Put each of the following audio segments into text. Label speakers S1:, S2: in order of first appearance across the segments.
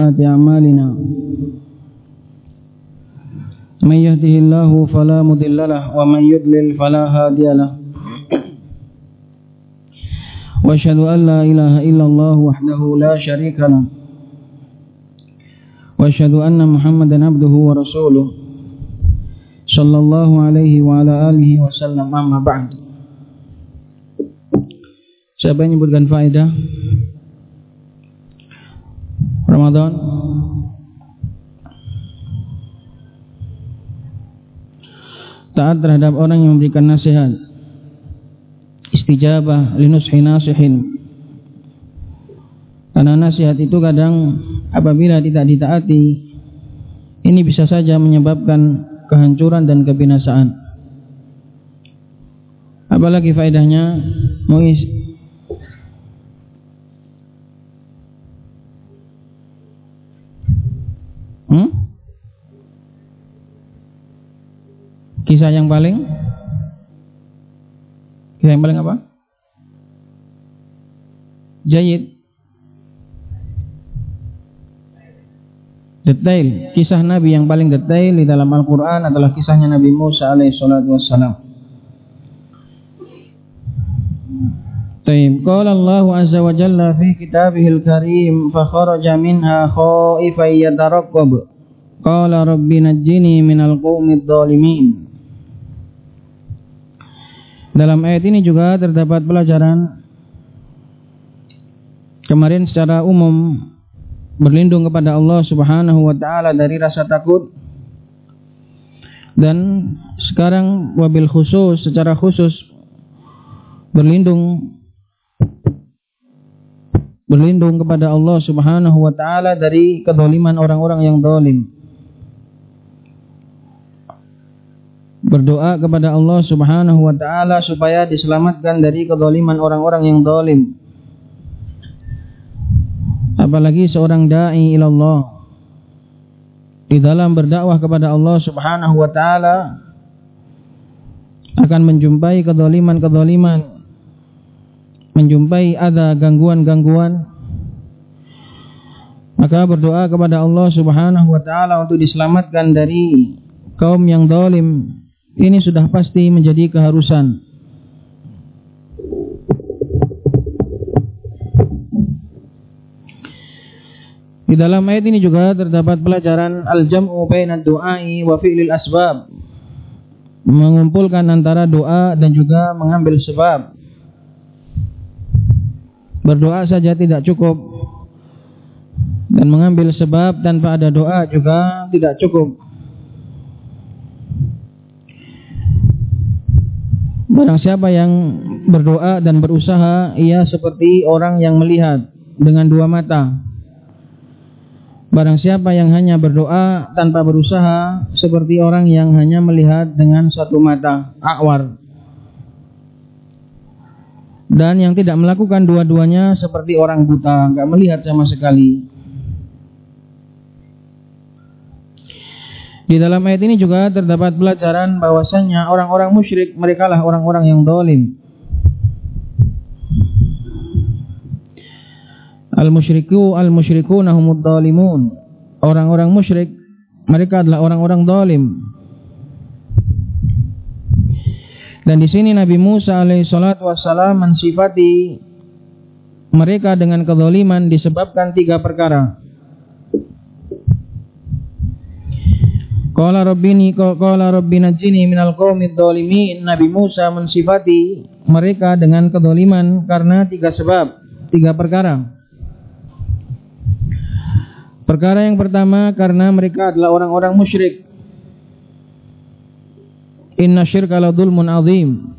S1: سيئات أعمالنا. من يهده الله فلا مضل له ومن يضلل فلا هادي له. وأشهد أن لا إله إلا الله وحده لا شريك له. وأشهد أن محمدا عبده ورسوله صلى الله عليه وعلى آله وسلم. أما بعد yang menyebutkan faedah Ramadan? Taat terhadap orang yang memberikan nasihat. Istijabah linushi nasihin. Karena nasihat itu kadang apabila tidak ditaati Ini bisa saja menyebabkan kehancuran dan kebinasaan. Apalagi faedahnya Kisah yang paling Kisah yang paling apa? jahit Detail Kisah Nabi yang paling detail di dalam Al-Quran adalah kisahnya Nabi Musa alaihissalam. salatu wassalam Qala Allah azza wa jalla fi kitabihil karim fa kharaja minha khaifan yataraqqab. Qala rabbi najjini minal qaumidh dhalimin. Dalam ayat ini juga terdapat pelajaran kemarin secara umum berlindung kepada Allah Subhanahu wa taala dari rasa takut dan sekarang wabil khusus secara khusus berlindung berlindung kepada Allah Subhanahu wa taala dari kedoliman orang-orang yang dolim. Berdoa kepada Allah Subhanahu wa taala supaya diselamatkan dari kedoliman orang-orang yang dolim. Apalagi seorang dai ilallah. Di dalam berdakwah kepada Allah Subhanahu wa taala akan menjumpai kedoliman-kedoliman menjumpai ada gangguan-gangguan. Maka berdoa kepada Allah Subhanahu wa taala untuk diselamatkan dari kaum yang zalim ini sudah pasti menjadi keharusan Di dalam ayat ini juga terdapat pelajaran al-jam'u bainad du'ai wa fi'lil asbab. Mengumpulkan antara doa dan juga mengambil sebab. Berdoa saja tidak cukup dan mengambil sebab tanpa ada doa juga tidak cukup. Barang siapa yang berdoa dan berusaha ia seperti orang yang melihat dengan dua mata. Barang siapa yang hanya berdoa tanpa berusaha seperti orang yang hanya melihat dengan satu mata, akwar dan yang tidak melakukan dua-duanya seperti orang buta, nggak melihat sama sekali. Di dalam ayat ini juga terdapat pelajaran bahwasanya orang-orang musyrik mereka lah orang-orang yang dolim. Al-musyriku al-musyriku nahumud dolimun. Orang-orang musyrik mereka adalah orang-orang dolim. Dan di sini Nabi Musa alaihissalatu wassalam mensifati mereka dengan kedoliman disebabkan tiga perkara. Qala rabbini qala rabbina jini minal qaumid dhalimin. Nabi Musa mensifati mereka dengan kedoliman karena tiga sebab, tiga perkara. Perkara yang pertama karena mereka adalah orang-orang musyrik. Inna syirka la dhulmun azim.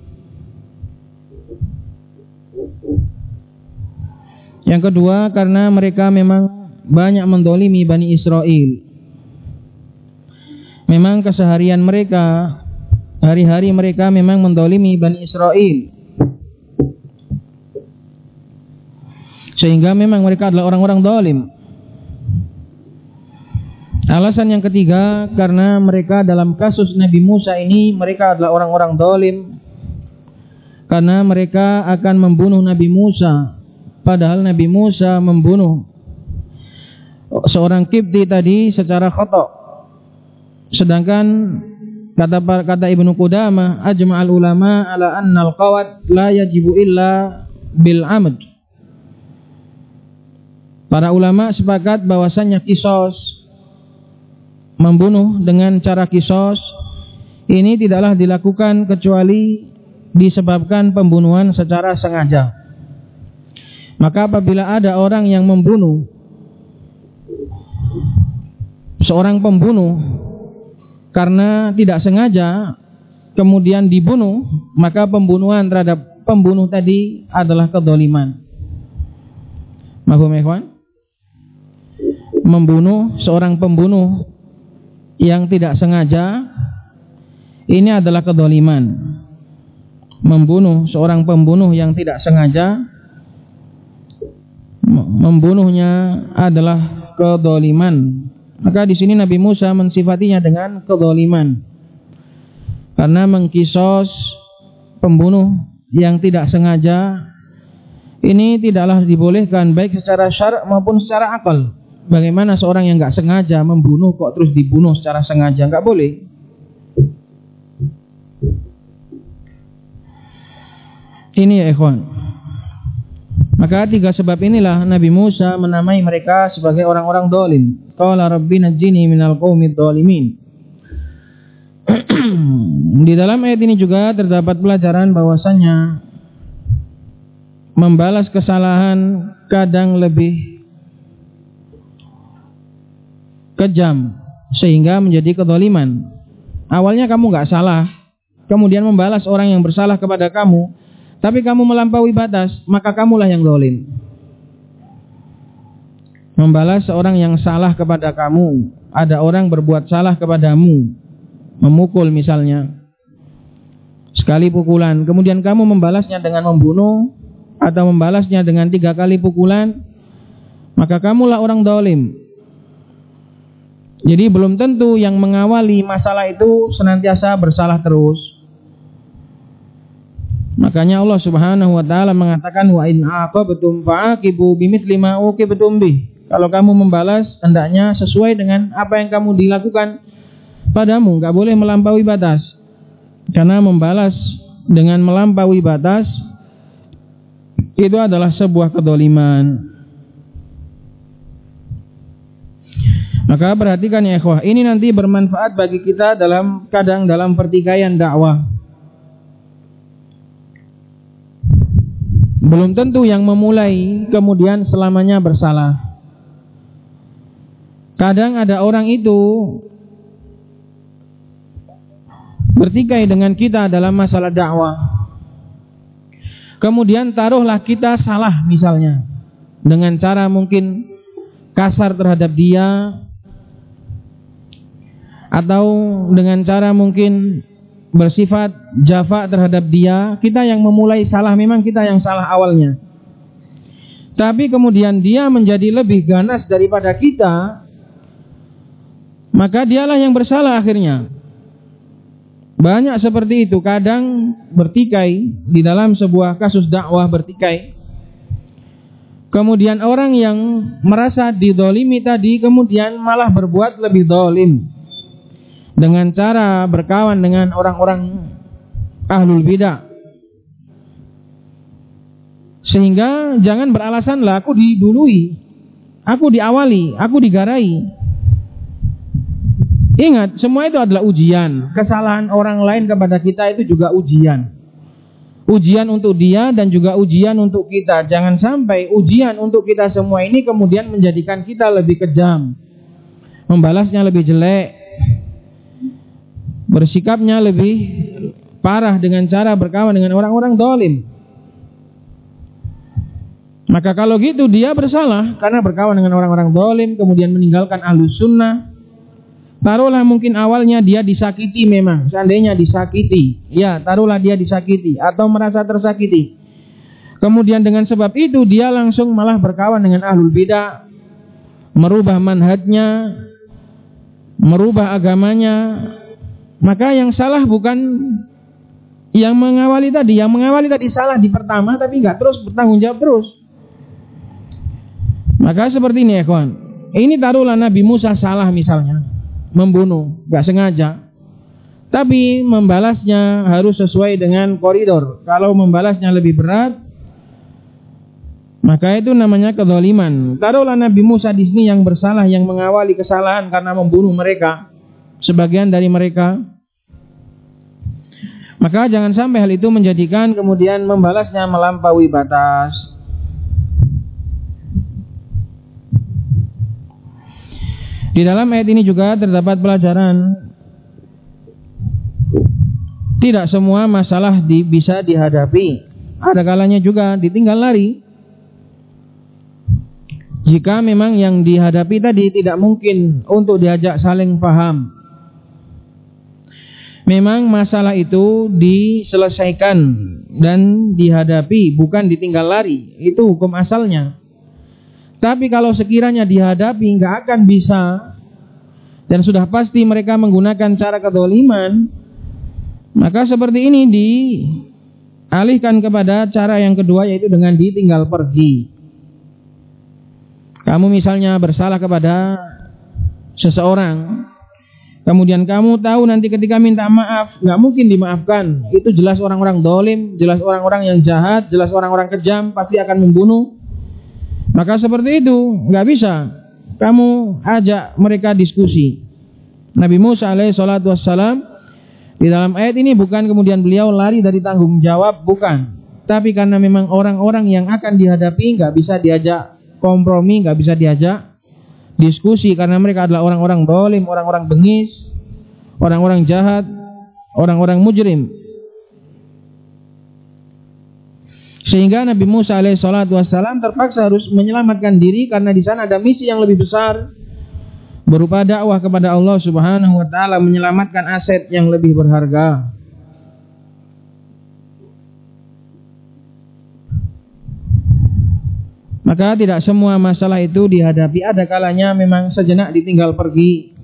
S1: Yang kedua karena mereka memang banyak mendolimi Bani Israel. Memang keseharian mereka, hari-hari mereka memang mendolimi Bani Israel. Sehingga memang mereka adalah orang-orang dolim. Alasan yang ketiga karena mereka dalam kasus Nabi Musa ini mereka adalah orang-orang dolim karena mereka akan membunuh Nabi Musa padahal Nabi Musa membunuh seorang kibti tadi secara khotok. Sedangkan kata kata Ibnu Qudamah ajma'al ulama ala annal qawat la yajibu illa bil amd. Para ulama sepakat bahwasanya kisos membunuh dengan cara kisos ini tidaklah dilakukan kecuali disebabkan pembunuhan secara sengaja. Maka apabila ada orang yang membunuh seorang pembunuh karena tidak sengaja kemudian dibunuh, maka pembunuhan terhadap pembunuh tadi adalah kedoliman. Mahfum ikhwan? Membunuh seorang pembunuh yang tidak sengaja ini adalah kedoliman. Membunuh seorang pembunuh yang tidak sengaja membunuhnya adalah kedoliman. Maka di sini Nabi Musa mensifatinya dengan kedoliman. Karena mengkisos pembunuh yang tidak sengaja ini tidaklah dibolehkan baik secara syar maupun secara akal. Bagaimana seorang yang nggak sengaja membunuh kok terus dibunuh secara sengaja nggak boleh. Ini ya ikhwan. Maka tiga sebab inilah Nabi Musa menamai mereka sebagai orang-orang dolim. Qala rabbi najini minal qawmi dolimin. Di dalam ayat ini juga terdapat pelajaran bahwasanya membalas kesalahan kadang lebih kejam sehingga menjadi kedoliman. Awalnya kamu nggak salah, kemudian membalas orang yang bersalah kepada kamu, tapi kamu melampaui batas, maka kamulah yang dolim. Membalas seorang yang salah kepada kamu, ada orang berbuat salah kepadamu, memukul misalnya, sekali pukulan, kemudian kamu membalasnya dengan membunuh, atau membalasnya dengan tiga kali pukulan, maka kamulah orang dolim. Jadi belum tentu yang mengawali masalah itu senantiasa bersalah terus. Makanya Allah Subhanahu wa taala mengatakan wa in aqabtum fa'aqibu bimithli ma uqibtum bih. Kalau kamu membalas hendaknya sesuai dengan apa yang kamu dilakukan padamu, enggak boleh melampaui batas. Karena membalas dengan melampaui batas itu adalah sebuah kedoliman. Maka perhatikan ya ikhwah, ini nanti bermanfaat bagi kita dalam kadang dalam pertikaian dakwah. Belum tentu yang memulai kemudian selamanya bersalah. Kadang ada orang itu bertikai dengan kita dalam masalah dakwah. Kemudian taruhlah kita salah misalnya dengan cara mungkin kasar terhadap dia atau dengan cara mungkin bersifat jafa terhadap dia, kita yang memulai salah memang kita yang salah awalnya. Tapi kemudian dia menjadi lebih ganas daripada kita, maka dialah yang bersalah akhirnya. Banyak seperti itu, kadang bertikai di dalam sebuah kasus dakwah bertikai. Kemudian orang yang merasa didolimi tadi kemudian malah berbuat lebih dolim. Dengan cara berkawan dengan orang-orang ahlul bidah. Sehingga jangan beralasanlah aku didului, aku diawali, aku digarai. Ingat, semua itu adalah ujian. Kesalahan orang lain kepada kita itu juga ujian. Ujian untuk dia dan juga ujian untuk kita. Jangan sampai ujian untuk kita semua ini kemudian menjadikan kita lebih kejam. Membalasnya lebih jelek. Bersikapnya lebih parah dengan cara berkawan dengan orang-orang dolim. Maka kalau gitu dia bersalah karena berkawan dengan orang-orang dolim, kemudian meninggalkan ahlus sunnah, Taruhlah mungkin awalnya dia disakiti memang, seandainya disakiti. Ya, taruhlah dia disakiti atau merasa tersakiti. Kemudian dengan sebab itu dia langsung malah berkawan dengan ahlul bidah, merubah manhajnya, merubah agamanya. Maka yang salah bukan yang mengawali tadi, yang mengawali tadi salah di pertama tapi nggak terus bertanggung jawab terus. Maka seperti ini ya kawan. ini taruhlah Nabi Musa salah misalnya, membunuh, gak sengaja. Tapi membalasnya harus sesuai dengan koridor. Kalau membalasnya lebih berat, maka itu namanya kedoliman. Taruhlah Nabi Musa di sini yang bersalah, yang mengawali kesalahan karena membunuh mereka, sebagian dari mereka. Maka jangan sampai hal itu menjadikan kemudian membalasnya melampaui batas. Di dalam ayat ini juga terdapat pelajaran tidak semua masalah di, bisa dihadapi. Ada kalanya juga ditinggal lari. Jika memang yang dihadapi tadi tidak mungkin untuk diajak saling paham. Memang masalah itu diselesaikan dan dihadapi, bukan ditinggal lari. Itu hukum asalnya. Tapi kalau sekiranya dihadapi nggak akan bisa dan sudah pasti mereka menggunakan cara kedoliman, maka seperti ini dialihkan kepada cara yang kedua yaitu dengan ditinggal pergi. Kamu misalnya bersalah kepada seseorang, kemudian kamu tahu nanti ketika minta maaf nggak mungkin dimaafkan. Itu jelas orang-orang dolim, jelas orang-orang yang jahat, jelas orang-orang kejam pasti akan membunuh. Maka seperti itu nggak bisa. Kamu ajak mereka diskusi. Nabi Musa alaihi salatu wassalam di dalam ayat ini bukan kemudian beliau lari dari tanggung jawab, bukan. Tapi karena memang orang-orang yang akan dihadapi nggak bisa diajak kompromi, nggak bisa diajak diskusi karena mereka adalah orang-orang dolim, orang-orang bengis, orang-orang jahat, orang-orang mujrim. Sehingga Nabi Musa alaihissalatu wassalam terpaksa harus menyelamatkan diri karena di sana ada misi yang lebih besar berupa dakwah kepada Allah Subhanahu wa taala menyelamatkan aset yang lebih berharga. Maka tidak semua masalah itu dihadapi ada kalanya memang sejenak ditinggal pergi.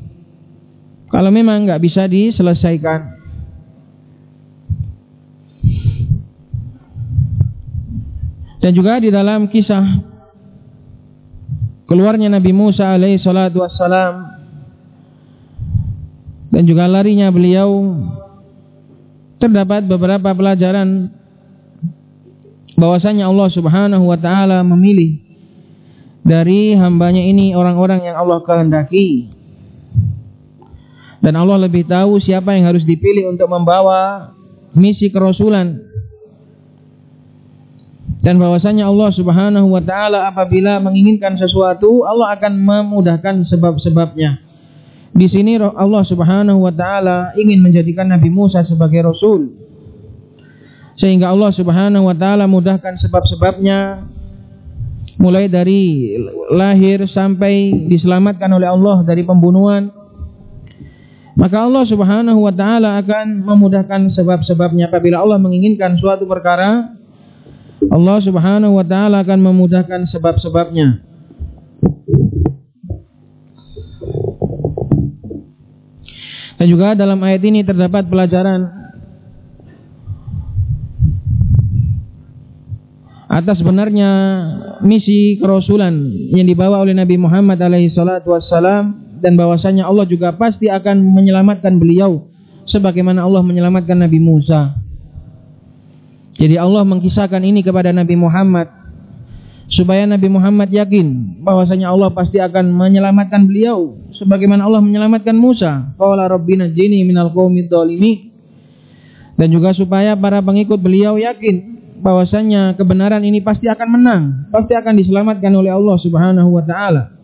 S1: Kalau memang nggak bisa diselesaikan. Dan juga di dalam kisah keluarnya Nabi Musa alaihi salatu wassalam. Dan juga larinya beliau terdapat beberapa pelajaran bahwasanya Allah Subhanahu wa taala memilih dari hambanya ini orang-orang yang Allah kehendaki. Dan Allah lebih tahu siapa yang harus dipilih untuk membawa misi kerasulan dan bahwasanya Allah Subhanahu wa taala apabila menginginkan sesuatu Allah akan memudahkan sebab-sebabnya. Di sini Allah Subhanahu wa taala ingin menjadikan Nabi Musa sebagai rasul. Sehingga Allah Subhanahu wa taala mudahkan sebab-sebabnya mulai dari lahir sampai diselamatkan oleh Allah dari pembunuhan. Maka Allah Subhanahu wa taala akan memudahkan sebab-sebabnya apabila Allah menginginkan suatu perkara Allah Subhanahu wa taala akan memudahkan sebab-sebabnya. Dan juga dalam ayat ini terdapat pelajaran atas benarnya misi kerasulan yang dibawa oleh Nabi Muhammad alaihi salatu wassalam dan bahwasanya Allah juga pasti akan menyelamatkan beliau sebagaimana Allah menyelamatkan Nabi Musa. Jadi Allah mengkisahkan ini kepada Nabi Muhammad supaya Nabi Muhammad yakin bahwasanya Allah pasti akan menyelamatkan beliau sebagaimana Allah menyelamatkan Musa. Qala rabbina jini minal qaumid. Dan juga supaya para pengikut beliau yakin bahwasanya kebenaran ini pasti akan menang, pasti akan diselamatkan oleh Allah Subhanahu wa taala.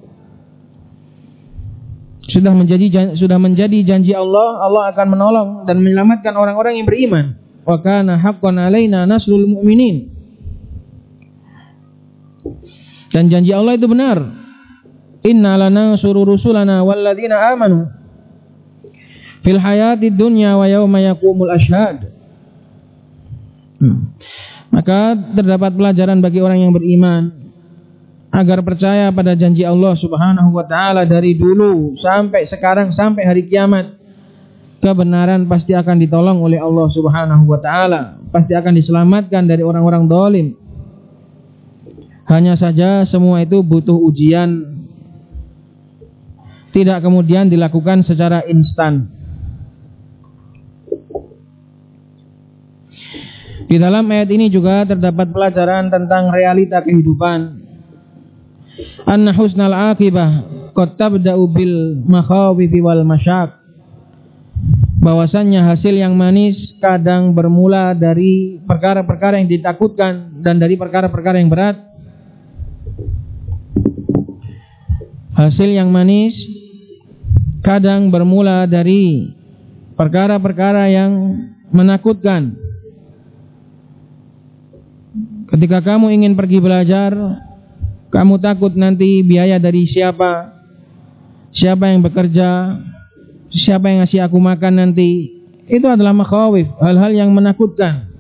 S1: Sudah menjadi sudah menjadi janji Allah, Allah akan menolong dan menyelamatkan orang-orang yang beriman wa kana haqqan alaina nasrul mu'minin. Dan janji Allah itu benar. Inna lanansuru rusulana walladzina amanu fil hayati dunya wa yauma yaqumul ashhad. Hmm. Maka terdapat pelajaran bagi orang yang beriman agar percaya pada janji Allah Subhanahu wa taala dari dulu sampai sekarang sampai hari kiamat kebenaran pasti akan ditolong oleh Allah Subhanahu wa taala, pasti akan diselamatkan dari orang-orang dolim. Hanya saja semua itu butuh ujian tidak kemudian dilakukan secara instan. Di dalam ayat ini juga terdapat pelajaran tentang realita kehidupan. Anna husnal akibah qad tabda'u bil makhawifi wal masyak. Bahwasannya hasil yang manis kadang bermula dari perkara-perkara yang ditakutkan dan dari perkara-perkara yang berat. Hasil yang manis kadang bermula dari perkara-perkara yang menakutkan. Ketika kamu ingin pergi belajar, kamu takut nanti biaya dari siapa, siapa yang bekerja, siapa yang ngasih aku makan nanti. Itu adalah makhawif, hal-hal yang menakutkan.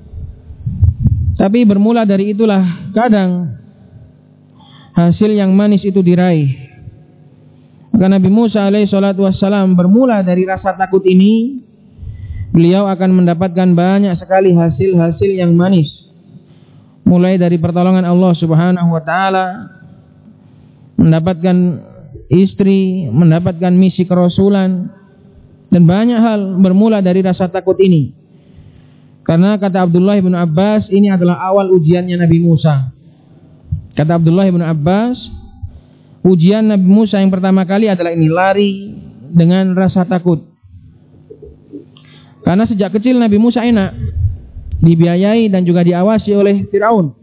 S1: Tapi bermula dari itulah kadang hasil yang manis itu diraih. Maka Nabi Musa alaihi salatu wassalam bermula dari rasa takut ini, beliau akan mendapatkan banyak sekali hasil-hasil yang manis. Mulai dari pertolongan Allah Subhanahu wa taala, mendapatkan istri, mendapatkan misi kerasulan dan banyak hal bermula dari rasa takut ini. Karena kata Abdullah bin Abbas ini adalah awal ujiannya Nabi Musa. Kata Abdullah bin Abbas, ujian Nabi Musa yang pertama kali adalah ini lari dengan rasa takut. Karena sejak kecil Nabi Musa enak dibiayai dan juga diawasi oleh Firaun.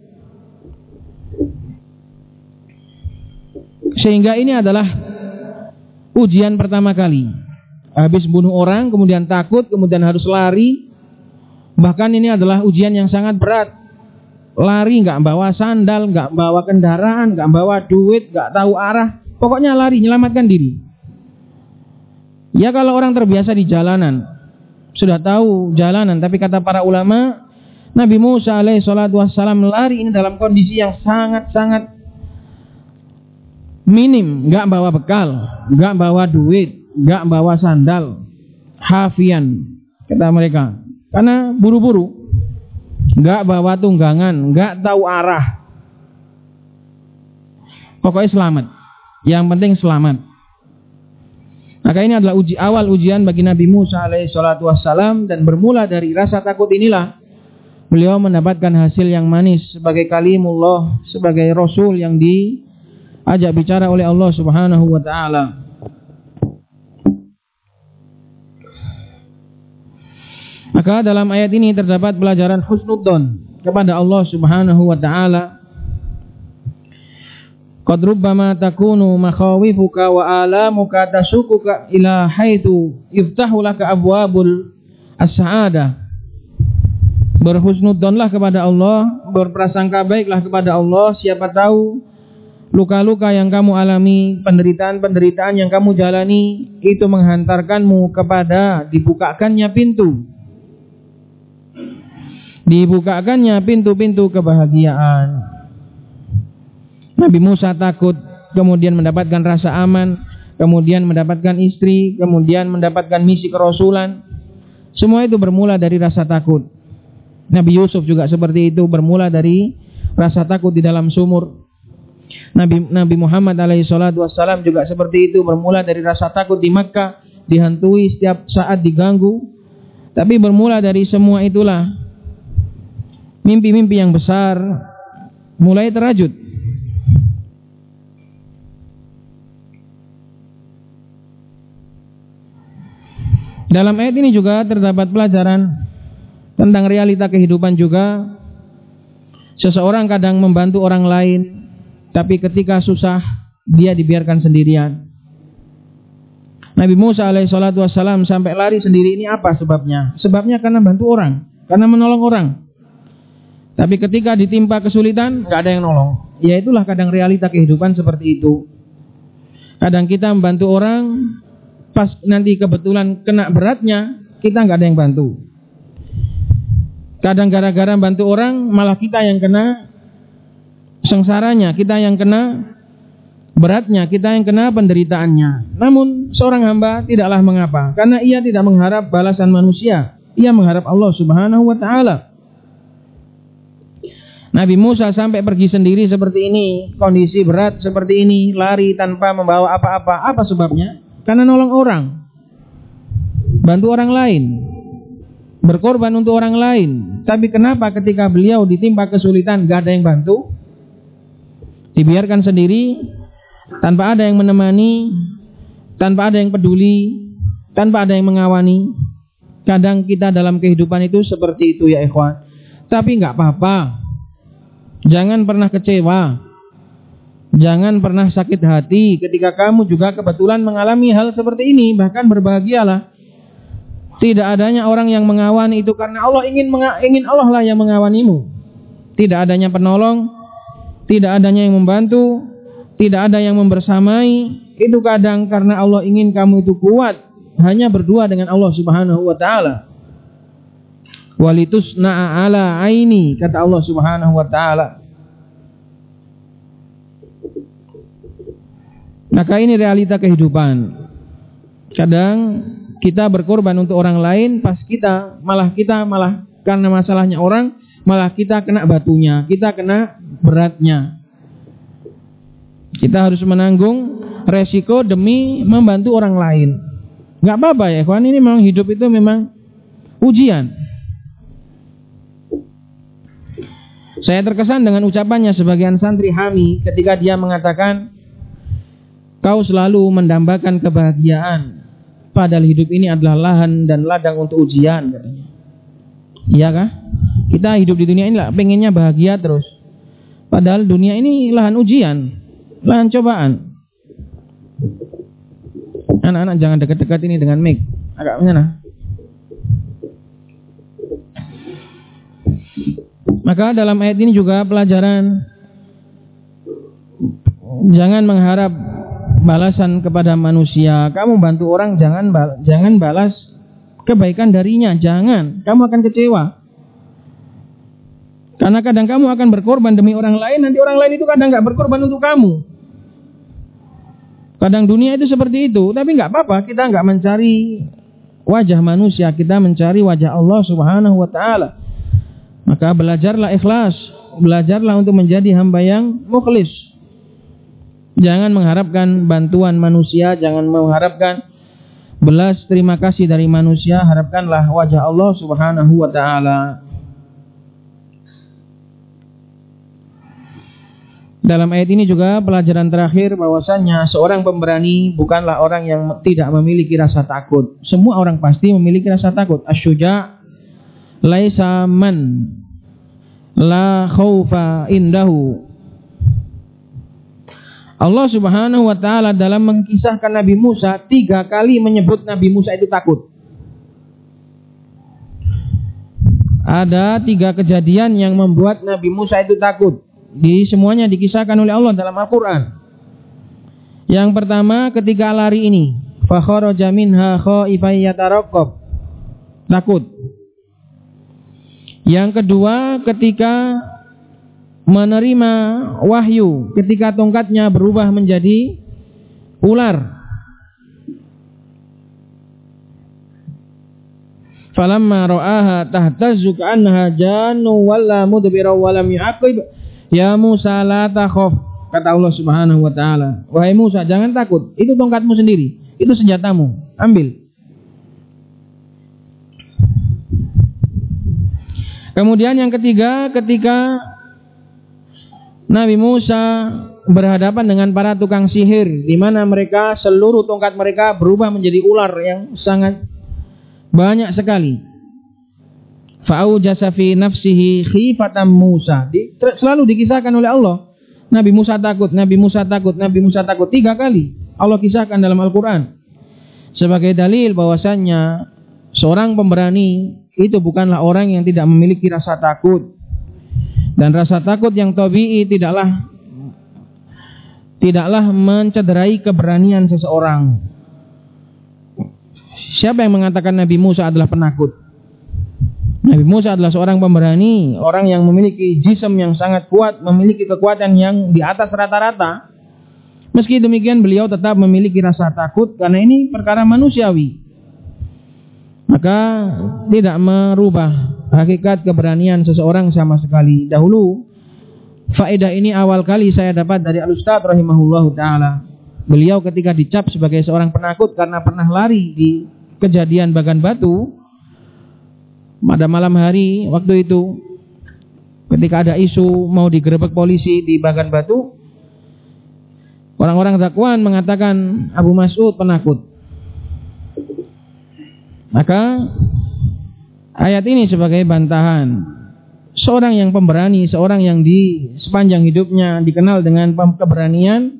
S1: Sehingga ini adalah ujian pertama kali. Habis bunuh orang, kemudian takut, kemudian harus lari. Bahkan ini adalah ujian yang sangat berat lari nggak bawa sandal, nggak bawa kendaraan, nggak bawa duit, nggak tahu arah, pokoknya lari menyelamatkan diri. Ya kalau orang terbiasa di jalanan, sudah tahu jalanan, tapi kata para ulama, Nabi Musa alaihi salatu wassalam lari ini dalam kondisi yang sangat-sangat minim, nggak bawa bekal, nggak bawa duit, nggak bawa sandal, hafian kata mereka, karena buru-buru nggak bawa tunggangan, nggak tahu arah. Pokoknya selamat. Yang penting selamat. Maka ini adalah uji awal ujian bagi Nabi Musa alaihissalatu wassalam dan bermula dari rasa takut inilah beliau mendapatkan hasil yang manis sebagai kalimullah, sebagai rasul yang diajak bicara oleh Allah Subhanahu wa taala. Maka dalam ayat ini terdapat pelajaran husnudzon kepada Allah Subhanahu wa taala. Qad rubbama takunu makhawifuka wa alamuka tasukuka ila haitsu yuftahu laka abwabul as-sa'adah. Berhusnudzonlah kepada Allah, berprasangka baiklah kepada Allah, siapa tahu luka-luka yang kamu alami, penderitaan-penderitaan yang kamu jalani itu menghantarkanmu kepada dibukakannya pintu dibukakannya pintu-pintu kebahagiaan. Nabi Musa takut, kemudian mendapatkan rasa aman, kemudian mendapatkan istri, kemudian mendapatkan misi kerasulan. Semua itu bermula dari rasa takut. Nabi Yusuf juga seperti itu bermula dari rasa takut di dalam sumur. Nabi Nabi Muhammad alaihi salatu wassalam juga seperti itu bermula dari rasa takut di Makkah, dihantui setiap saat diganggu. Tapi bermula dari semua itulah mimpi-mimpi yang besar mulai terajut. Dalam ayat ini juga terdapat pelajaran tentang realita kehidupan juga. Seseorang kadang membantu orang lain, tapi ketika susah dia dibiarkan sendirian. Nabi Musa alaihissalatu wassalam sampai lari sendiri ini apa sebabnya? Sebabnya karena bantu orang, karena menolong orang. Tapi ketika ditimpa kesulitan, nggak ada yang nolong. Ya itulah kadang realita kehidupan seperti itu. Kadang kita membantu orang, pas nanti kebetulan kena beratnya, kita nggak ada yang bantu. Kadang gara-gara bantu orang, malah kita yang kena sengsaranya, kita yang kena beratnya, kita yang kena penderitaannya. Namun seorang hamba tidaklah mengapa, karena ia tidak mengharap balasan manusia, ia mengharap Allah Subhanahu wa taala. Nabi Musa sampai pergi sendiri seperti ini, kondisi berat seperti ini, lari tanpa membawa apa-apa. Apa sebabnya? karena nolong orang. Bantu orang lain. Berkorban untuk orang lain. Tapi kenapa ketika beliau ditimpa kesulitan gak ada yang bantu? Dibiarkan sendiri tanpa ada yang menemani, tanpa ada yang peduli, tanpa ada yang mengawani. Kadang kita dalam kehidupan itu seperti itu ya ikhwan. Tapi nggak apa-apa. Jangan pernah kecewa. Jangan pernah sakit hati ketika kamu juga kebetulan mengalami hal seperti ini, bahkan berbahagialah. Tidak adanya orang yang mengawani itu karena Allah ingin ingin Allah lah yang mengawanimu. Tidak adanya penolong, tidak adanya yang membantu, tidak ada yang membersamai. Itu kadang karena Allah ingin kamu itu kuat, hanya berdua dengan Allah Subhanahu wa taala. Walitus ala aini kata Allah Subhanahu wa taala. Maka ini realita kehidupan. Kadang kita berkorban untuk orang lain, pas kita malah kita malah karena masalahnya orang, malah kita kena batunya, kita kena beratnya. Kita harus menanggung resiko demi membantu orang lain. Gak apa-apa ya, kawan ini memang hidup itu memang ujian. Saya terkesan dengan ucapannya sebagian santri Hami ketika dia mengatakan Kau selalu mendambakan kebahagiaan. Padahal hidup ini adalah lahan dan ladang untuk ujian. Iya kah? Kita hidup di dunia ini lah pengennya bahagia terus. Padahal dunia ini lahan ujian, lahan cobaan. Anak-anak jangan dekat-dekat ini dengan mic. Agak mana? Maka dalam ayat ini juga pelajaran jangan mengharap balasan kepada manusia. Kamu bantu orang jangan jangan balas kebaikan darinya, jangan. Kamu akan kecewa. Karena kadang kamu akan berkorban demi orang lain, nanti orang lain itu kadang nggak berkorban untuk kamu. Kadang dunia itu seperti itu, tapi nggak apa-apa. Kita nggak mencari wajah manusia, kita mencari wajah Allah Subhanahu Wa Taala. Maka belajarlah ikhlas, belajarlah untuk menjadi hamba yang mukhlis. Jangan mengharapkan bantuan manusia, jangan mengharapkan belas terima kasih dari manusia, harapkanlah wajah Allah Subhanahu wa taala. Dalam ayat ini juga pelajaran terakhir bahwasanya seorang pemberani bukanlah orang yang tidak memiliki rasa takut. Semua orang pasti memiliki rasa takut. Asyuja laisa man la khaufa indahu Allah Subhanahu wa taala dalam mengkisahkan Nabi Musa tiga kali menyebut Nabi Musa itu takut. Ada tiga kejadian yang membuat Nabi Musa itu takut. Di semuanya dikisahkan oleh Allah dalam Al-Qur'an. Yang pertama ketika lari ini, fakharaja minha khaifan yataraqqab. Takut. Yang kedua ketika menerima wahyu ketika tongkatnya berubah menjadi ular. Falamma ra'aha tahtazzu ka'annaha jannu walla mudbira wa lam yu'aqib. Ya Musa la takhaf kata Allah Subhanahu wa taala. Wahai Musa jangan takut. Itu tongkatmu sendiri. Itu senjatamu. Ambil Kemudian yang ketiga ketika Nabi Musa berhadapan dengan para tukang sihir di mana mereka seluruh tongkat mereka berubah menjadi ular yang sangat banyak sekali. Fa'au jasafi nafsihi khifatan Musa. Selalu dikisahkan oleh Allah. Nabi Musa takut, Nabi Musa takut, Nabi Musa takut tiga kali. Allah kisahkan dalam Al-Quran. Sebagai dalil bahwasannya seorang pemberani itu bukanlah orang yang tidak memiliki rasa takut dan rasa takut yang tabii tidaklah tidaklah mencederai keberanian seseorang. Siapa yang mengatakan Nabi Musa adalah penakut? Nabi Musa adalah seorang pemberani, orang yang memiliki jisim yang sangat kuat, memiliki kekuatan yang di atas rata-rata. Meski demikian beliau tetap memiliki rasa takut karena ini perkara manusiawi. Maka tidak merubah hakikat keberanian seseorang sama sekali. Dahulu faedah ini awal kali saya dapat dari Al-Ustaz rahimahullah taala. beliau ketika dicap sebagai seorang penakut karena pernah lari di kejadian Bagan Batu pada malam hari waktu itu ketika ada isu mau digerebek polisi di Bagan Batu orang-orang Zakwan mengatakan Abu Mas'ud penakut maka ayat ini sebagai bantahan seorang yang pemberani, seorang yang di sepanjang hidupnya dikenal dengan keberanian,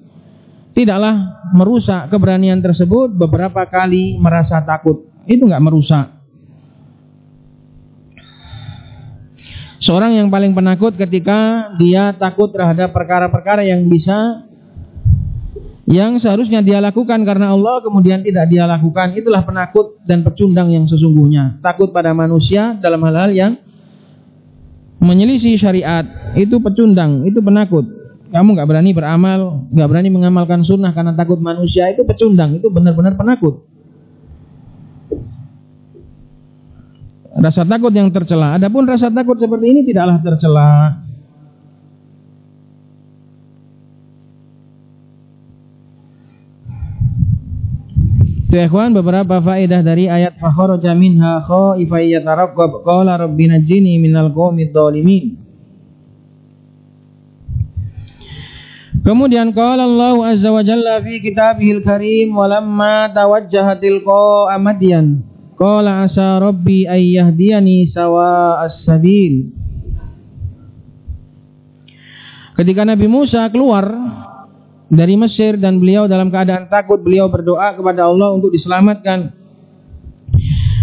S1: tidaklah merusak keberanian tersebut beberapa kali merasa takut. Itu nggak merusak. Seorang yang paling penakut ketika dia takut terhadap perkara-perkara yang bisa yang seharusnya dia lakukan karena Allah kemudian tidak dia lakukan itulah penakut dan pecundang yang sesungguhnya takut pada manusia dalam hal-hal yang menyelisih syariat itu pecundang, itu penakut. Kamu nggak berani beramal, nggak berani mengamalkan sunnah karena takut manusia itu pecundang, itu benar-benar penakut. Rasa takut yang tercela. Adapun rasa takut seperti ini tidaklah tercela. Itu ikhwan beberapa faedah dari ayat fakharaja minha khaifan yataraqqab qala rabbi najini minal qaumid dhalimin. Kemudian qala Allah azza wa jalla fi kitabihil karim walamma tawajjaha tilqa Madyan qala asa rabbi ay yahdiyani sawa as-sabil. Ketika Nabi Musa keluar dari Mesir dan beliau dalam keadaan takut beliau berdoa kepada Allah untuk diselamatkan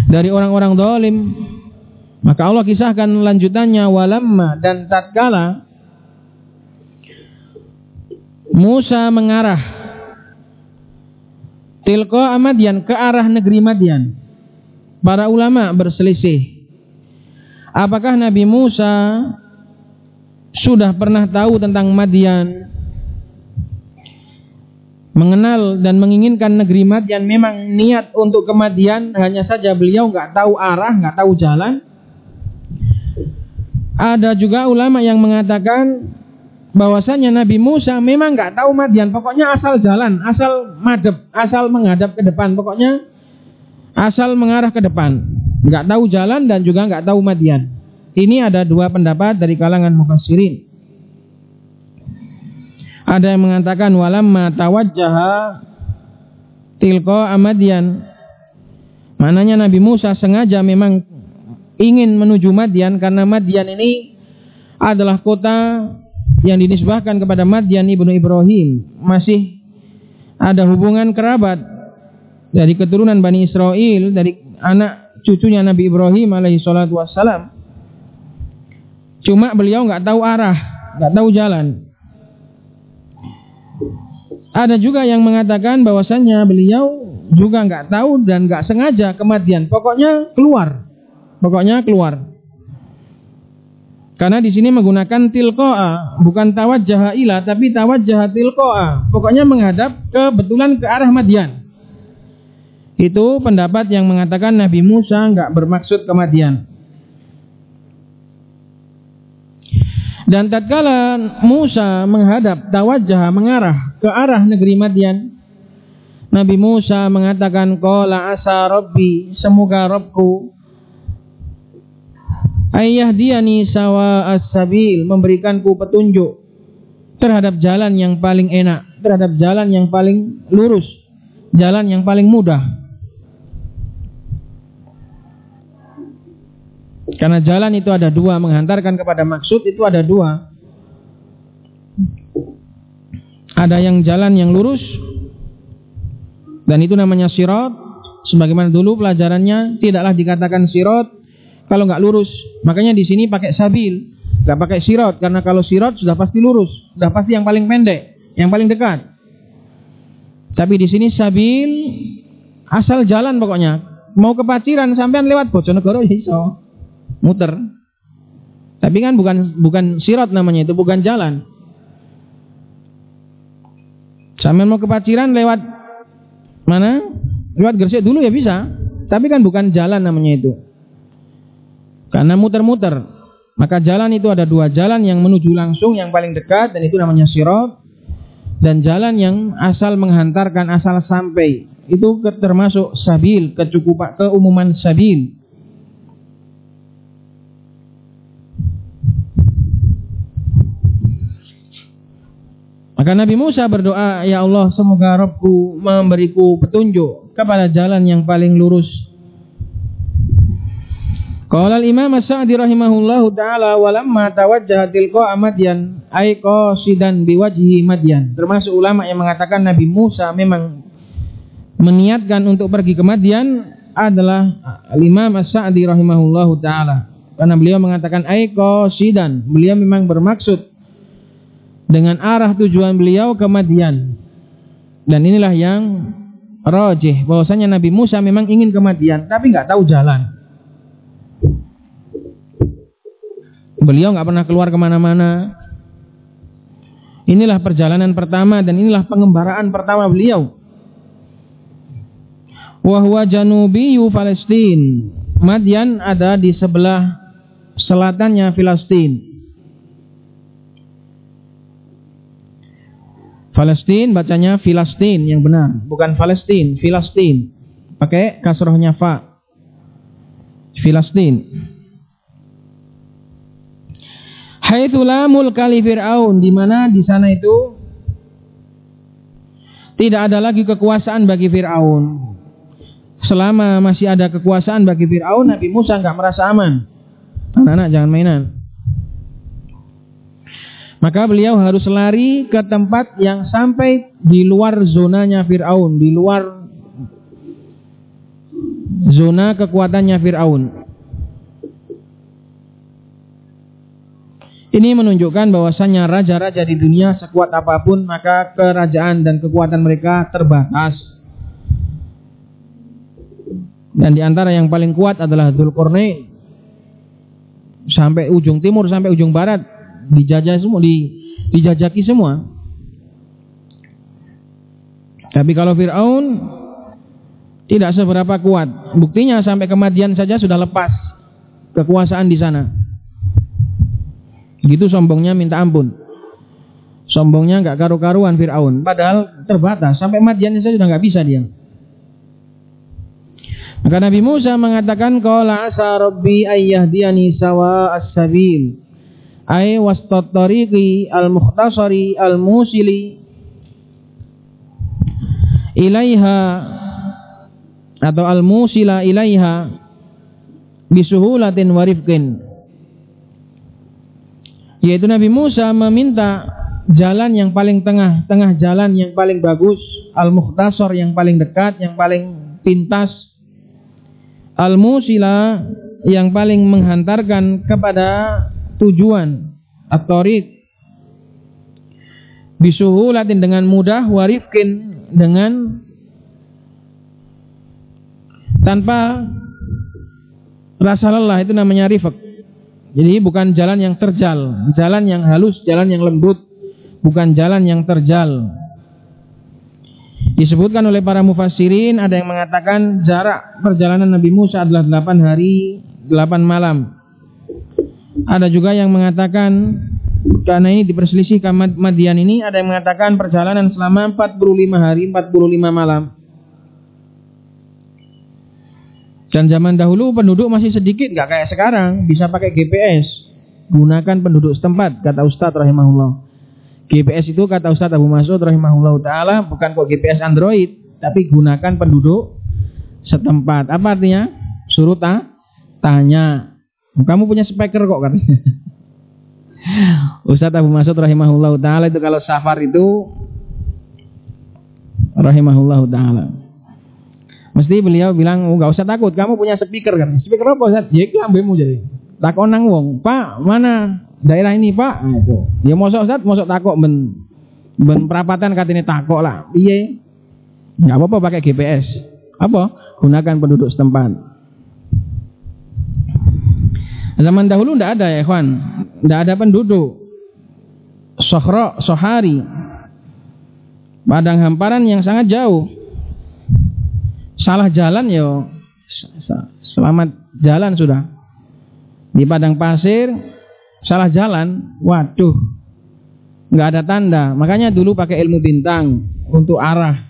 S1: dari orang-orang dolim. Maka Allah kisahkan lanjutannya walamma dan tatkala Musa mengarah tilqa Madian ke arah negeri Madian para ulama berselisih apakah Nabi Musa sudah pernah tahu tentang Madian mengenal dan menginginkan negeri Madian memang niat untuk kematian hanya saja beliau nggak tahu arah nggak tahu jalan. Ada juga ulama yang mengatakan bahwasanya Nabi Musa memang nggak tahu Madian pokoknya asal jalan asal madep asal menghadap ke depan pokoknya asal mengarah ke depan. Nggak tahu jalan dan juga nggak tahu Madian. Ini ada dua pendapat dari kalangan mufassirin ada yang mengatakan walamma tawajjaha tilqa amadian. Mananya Nabi Musa sengaja memang ingin menuju Madian karena Madian ini adalah kota yang dinisbahkan kepada Madian ibnu Ibrahim. Masih ada hubungan kerabat dari keturunan Bani Israel dari anak cucunya Nabi Ibrahim alaihi salatu wassalam. Cuma beliau nggak tahu arah, nggak tahu jalan. Ada juga yang mengatakan bahwasannya beliau juga nggak tahu dan nggak sengaja kematian. Pokoknya keluar. Pokoknya keluar. Karena di sini menggunakan tilkoa, bukan tawajjah ila, tapi tawajjah tilkoa. Pokoknya menghadap kebetulan ke arah Madian. Itu pendapat yang mengatakan Nabi Musa nggak bermaksud kematian. Dan tatkala Musa menghadap tawajjah mengarah ke arah negeri Madian, Nabi Musa mengatakan qala asa rabbi semoga Rabbku ayah diani sawa as-sabil memberikanku petunjuk terhadap jalan yang paling enak, terhadap jalan yang paling lurus, jalan yang paling mudah. Karena jalan itu ada dua, menghantarkan kepada maksud itu ada dua. Ada yang jalan yang lurus, dan itu namanya sirot. Sebagaimana dulu pelajarannya tidaklah dikatakan sirot kalau nggak lurus. Makanya di sini pakai sabil, nggak pakai sirot karena kalau sirot sudah pasti lurus, sudah pasti yang paling pendek, yang paling dekat. Tapi di sini sabil asal jalan pokoknya. Mau ke Paciran sampean lewat Bojonegoro ya iso muter. Tapi kan bukan bukan sirat namanya itu, bukan jalan. Sampai mau ke Paciran lewat mana? Lewat Gresik dulu ya bisa. Tapi kan bukan jalan namanya itu. Karena muter-muter. Maka jalan itu ada dua jalan yang menuju langsung yang paling dekat dan itu namanya sirat. dan jalan yang asal menghantarkan asal sampai itu termasuk sabil kecukupan keumuman sabil Maka Nabi Musa berdoa, Ya Allah semoga Robku memberiku petunjuk kepada jalan yang paling lurus. Qala al-Imam As-Sa'di rahimahullahu taala walamma tawajjaha tilqa Madyan ay qasidan biwajhi Madyan. Termasuk ulama yang mengatakan Nabi Musa memang meniatkan untuk pergi ke Madyan adalah al-Imam As-Sa'di rahimahullahu taala. Karena beliau mengatakan ay qasidan, beliau memang bermaksud dengan arah tujuan beliau ke Madian. Dan inilah yang rojih bahwasanya Nabi Musa memang ingin ke Madian tapi nggak tahu jalan. Beliau nggak pernah keluar ke mana-mana. Inilah perjalanan pertama dan inilah pengembaraan pertama beliau. Wahwa Janubiyu Palestin. Madian ada di sebelah selatannya Palestina. Palestin bacanya Filastin yang benar, bukan Palestin, Filastin. Pakai kasrohnya fa. Filastin. Haitsulah mulkali Fir'aun di mana di sana itu tidak ada lagi kekuasaan bagi Fir'aun. Selama masih ada kekuasaan bagi Fir'aun, Nabi Musa nggak merasa aman. Anak-anak jangan mainan. Maka beliau harus lari ke tempat yang sampai di luar zonanya Fir'aun, di luar zona kekuatannya Fir'aun. Ini menunjukkan bahwasannya raja-raja di dunia sekuat apa pun maka kerajaan dan kekuatan mereka terbatas. Dan di antara yang paling kuat adalah Dzulqarnain. Sampai ujung timur sampai ujung barat dijajah semua, di, dijajaki semua. Tapi kalau Fir'aun tidak seberapa kuat. Buktinya sampai kematian saja sudah lepas kekuasaan di sana. Gitu sombongnya minta ampun. Sombongnya nggak karu-karuan Fir'aun. Padahal terbatas. Sampai matiannya saja sudah nggak bisa dia. Maka Nabi Musa mengatakan, Qala asa rabbi ayyahdiyani sawa as-sabil ay wastat tariqi al-mukhtasari al-musili. Ilaiha atau al-musila ilaiha bisuhulatin warifkin yaitu Nabi Musa meminta jalan yang paling tengah tengah jalan yang paling bagus al-mukhtasar yang paling dekat yang paling pintas. Al-musila yang paling menghantarkan kepada tujuan at-tariq. Bisuhulatin dengan mudah warifkin dengan tanpa rasa lelah itu namanya rifq. Jadi bukan jalan yang terjal jalan yang halus jalan yang lembut bukan jalan yang terjal. Disebutkan oleh para mufassirin ada yang mengatakan jarak perjalanan Nabi Musa adalah 8 hari 8 malam ada juga yang mengatakan karena ini diperselisihkan Madian ini ada yang mengatakan perjalanan selama 45 hari 45 malam. Dan zaman dahulu penduduk masih sedikit nggak kayak sekarang bisa pakai GPS. Gunakan penduduk setempat kata Ustadz rahimahullah. GPS itu kata Ustadz Abu Masud rahimahullah taala bukan kok GPS Android tapi gunakan penduduk setempat. Apa artinya? Suruh ta tanya kamu punya speaker kok kan? Ustaz Abu Masud rahimahullah taala itu kalau safar itu rahimahullah taala. Mesti beliau bilang, oh, usah takut, kamu punya speaker kan? Speaker apa Ustaz? Ya ambemu jadi. Takon nang wong, Pak, mana daerah ini Pak? Nah, itu. Ya mosok Ustaz, mosok takok ben ben perapatan katanya takok lah. Piye? Enggak apa-apa pakai GPS. Apa? Gunakan penduduk setempat. Zaman dahulu tidak ada ya kawan, tidak ada penduduk. Sohro, sohari, padang hamparan yang sangat jauh. Salah jalan yo, selamat jalan sudah. Di padang pasir, salah jalan, waduh, nggak ada tanda. Makanya dulu pakai ilmu bintang untuk arah.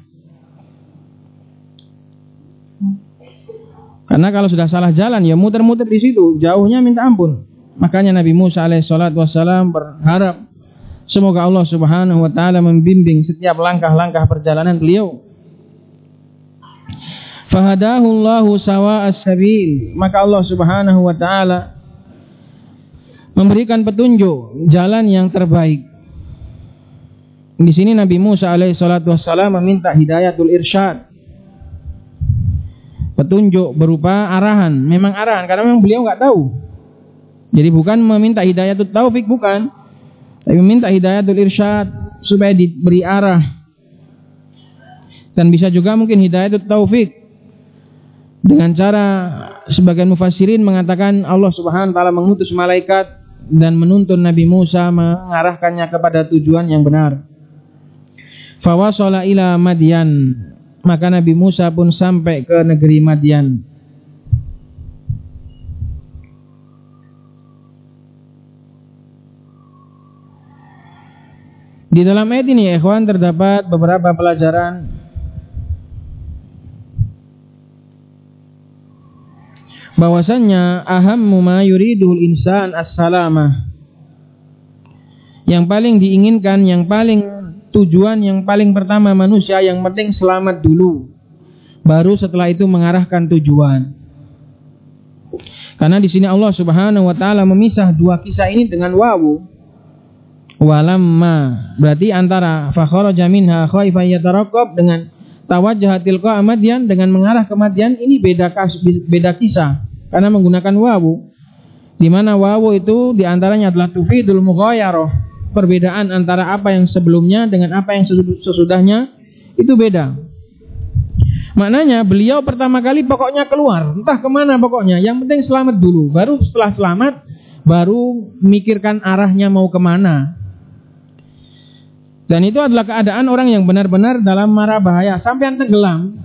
S1: Karena kalau sudah salah jalan ya muter-muter di situ, jauhnya minta ampun. Makanya Nabi Musa alaihissalam berharap semoga Allah Subhanahu wa taala membimbing setiap langkah-langkah perjalanan beliau. Fahadahu Allahu sawa'as sabil. Maka Allah Subhanahu wa taala memberikan petunjuk jalan yang terbaik. Di sini Nabi Musa alaihissalam meminta hidayatul irsyad petunjuk berupa arahan. Memang arahan karena memang beliau nggak tahu. Jadi bukan meminta hidayah itu taufik bukan, tapi meminta hidayah itu irsyad supaya diberi arah. Dan bisa juga mungkin hidayah itu taufik dengan cara sebagian mufassirin mengatakan Allah Subhanahu wa taala mengutus malaikat dan menuntun Nabi Musa mengarahkannya kepada tujuan yang benar. Fawasala ila Madian maka Nabi Musa pun sampai ke negeri Madian. Di dalam ayat ini, ikhwan, terdapat beberapa pelajaran bahwasannya ahammu ma yuridul insan as-salamah. Yang paling diinginkan, yang paling tujuan yang paling pertama manusia yang penting selamat dulu. Baru setelah itu mengarahkan tujuan. Karena di sini Allah Subhanahu wa taala memisah dua kisah ini dengan wawu. Walamma berarti antara fakharaja minha khaifan yataraqqab dengan tawajjaha tilqa amadian dengan mengarah ke Madian ini beda kas, beda kisah karena menggunakan wawu. Di mana wawu itu di antaranya adalah tufidul mughayarah perbedaan antara apa yang sebelumnya dengan apa yang sesudahnya itu beda. Maknanya beliau pertama kali pokoknya keluar, entah ke mana pokoknya. Yang penting selamat dulu. Baru setelah selamat, baru mikirkan arahnya mau ke mana. Dan itu adalah keadaan orang yang benar-benar dalam marah bahaya. Sampai tenggelam,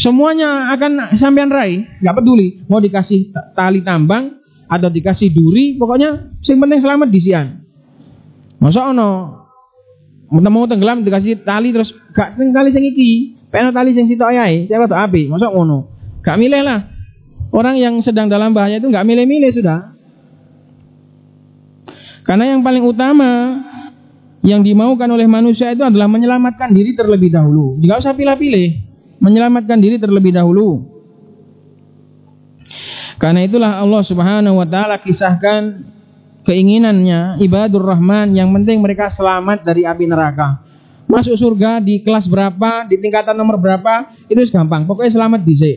S1: semuanya akan sampean raih, nggak peduli. Mau dikasih tali tambang atau dikasih duri, pokoknya yang penting selamat di sian. Masa ono mau tenggelam dikasih tali terus gak tali sing iki, pengen tali sing sitok ae, siapa tuh api, masa ngono. Gak milih lah. Orang yang sedang dalam bahaya itu gak milih-milih sudah. Karena yang paling utama yang dimaukan oleh manusia itu adalah menyelamatkan diri terlebih dahulu. Tidak usah pilih-pilih, menyelamatkan diri terlebih dahulu. Karena itulah Allah Subhanahu wa taala kisahkan keinginannya ibadur rahman yang penting mereka selamat dari api neraka. Masuk surga di kelas berapa di tingkatan nomor berapa itu gampang pokoknya selamat di sini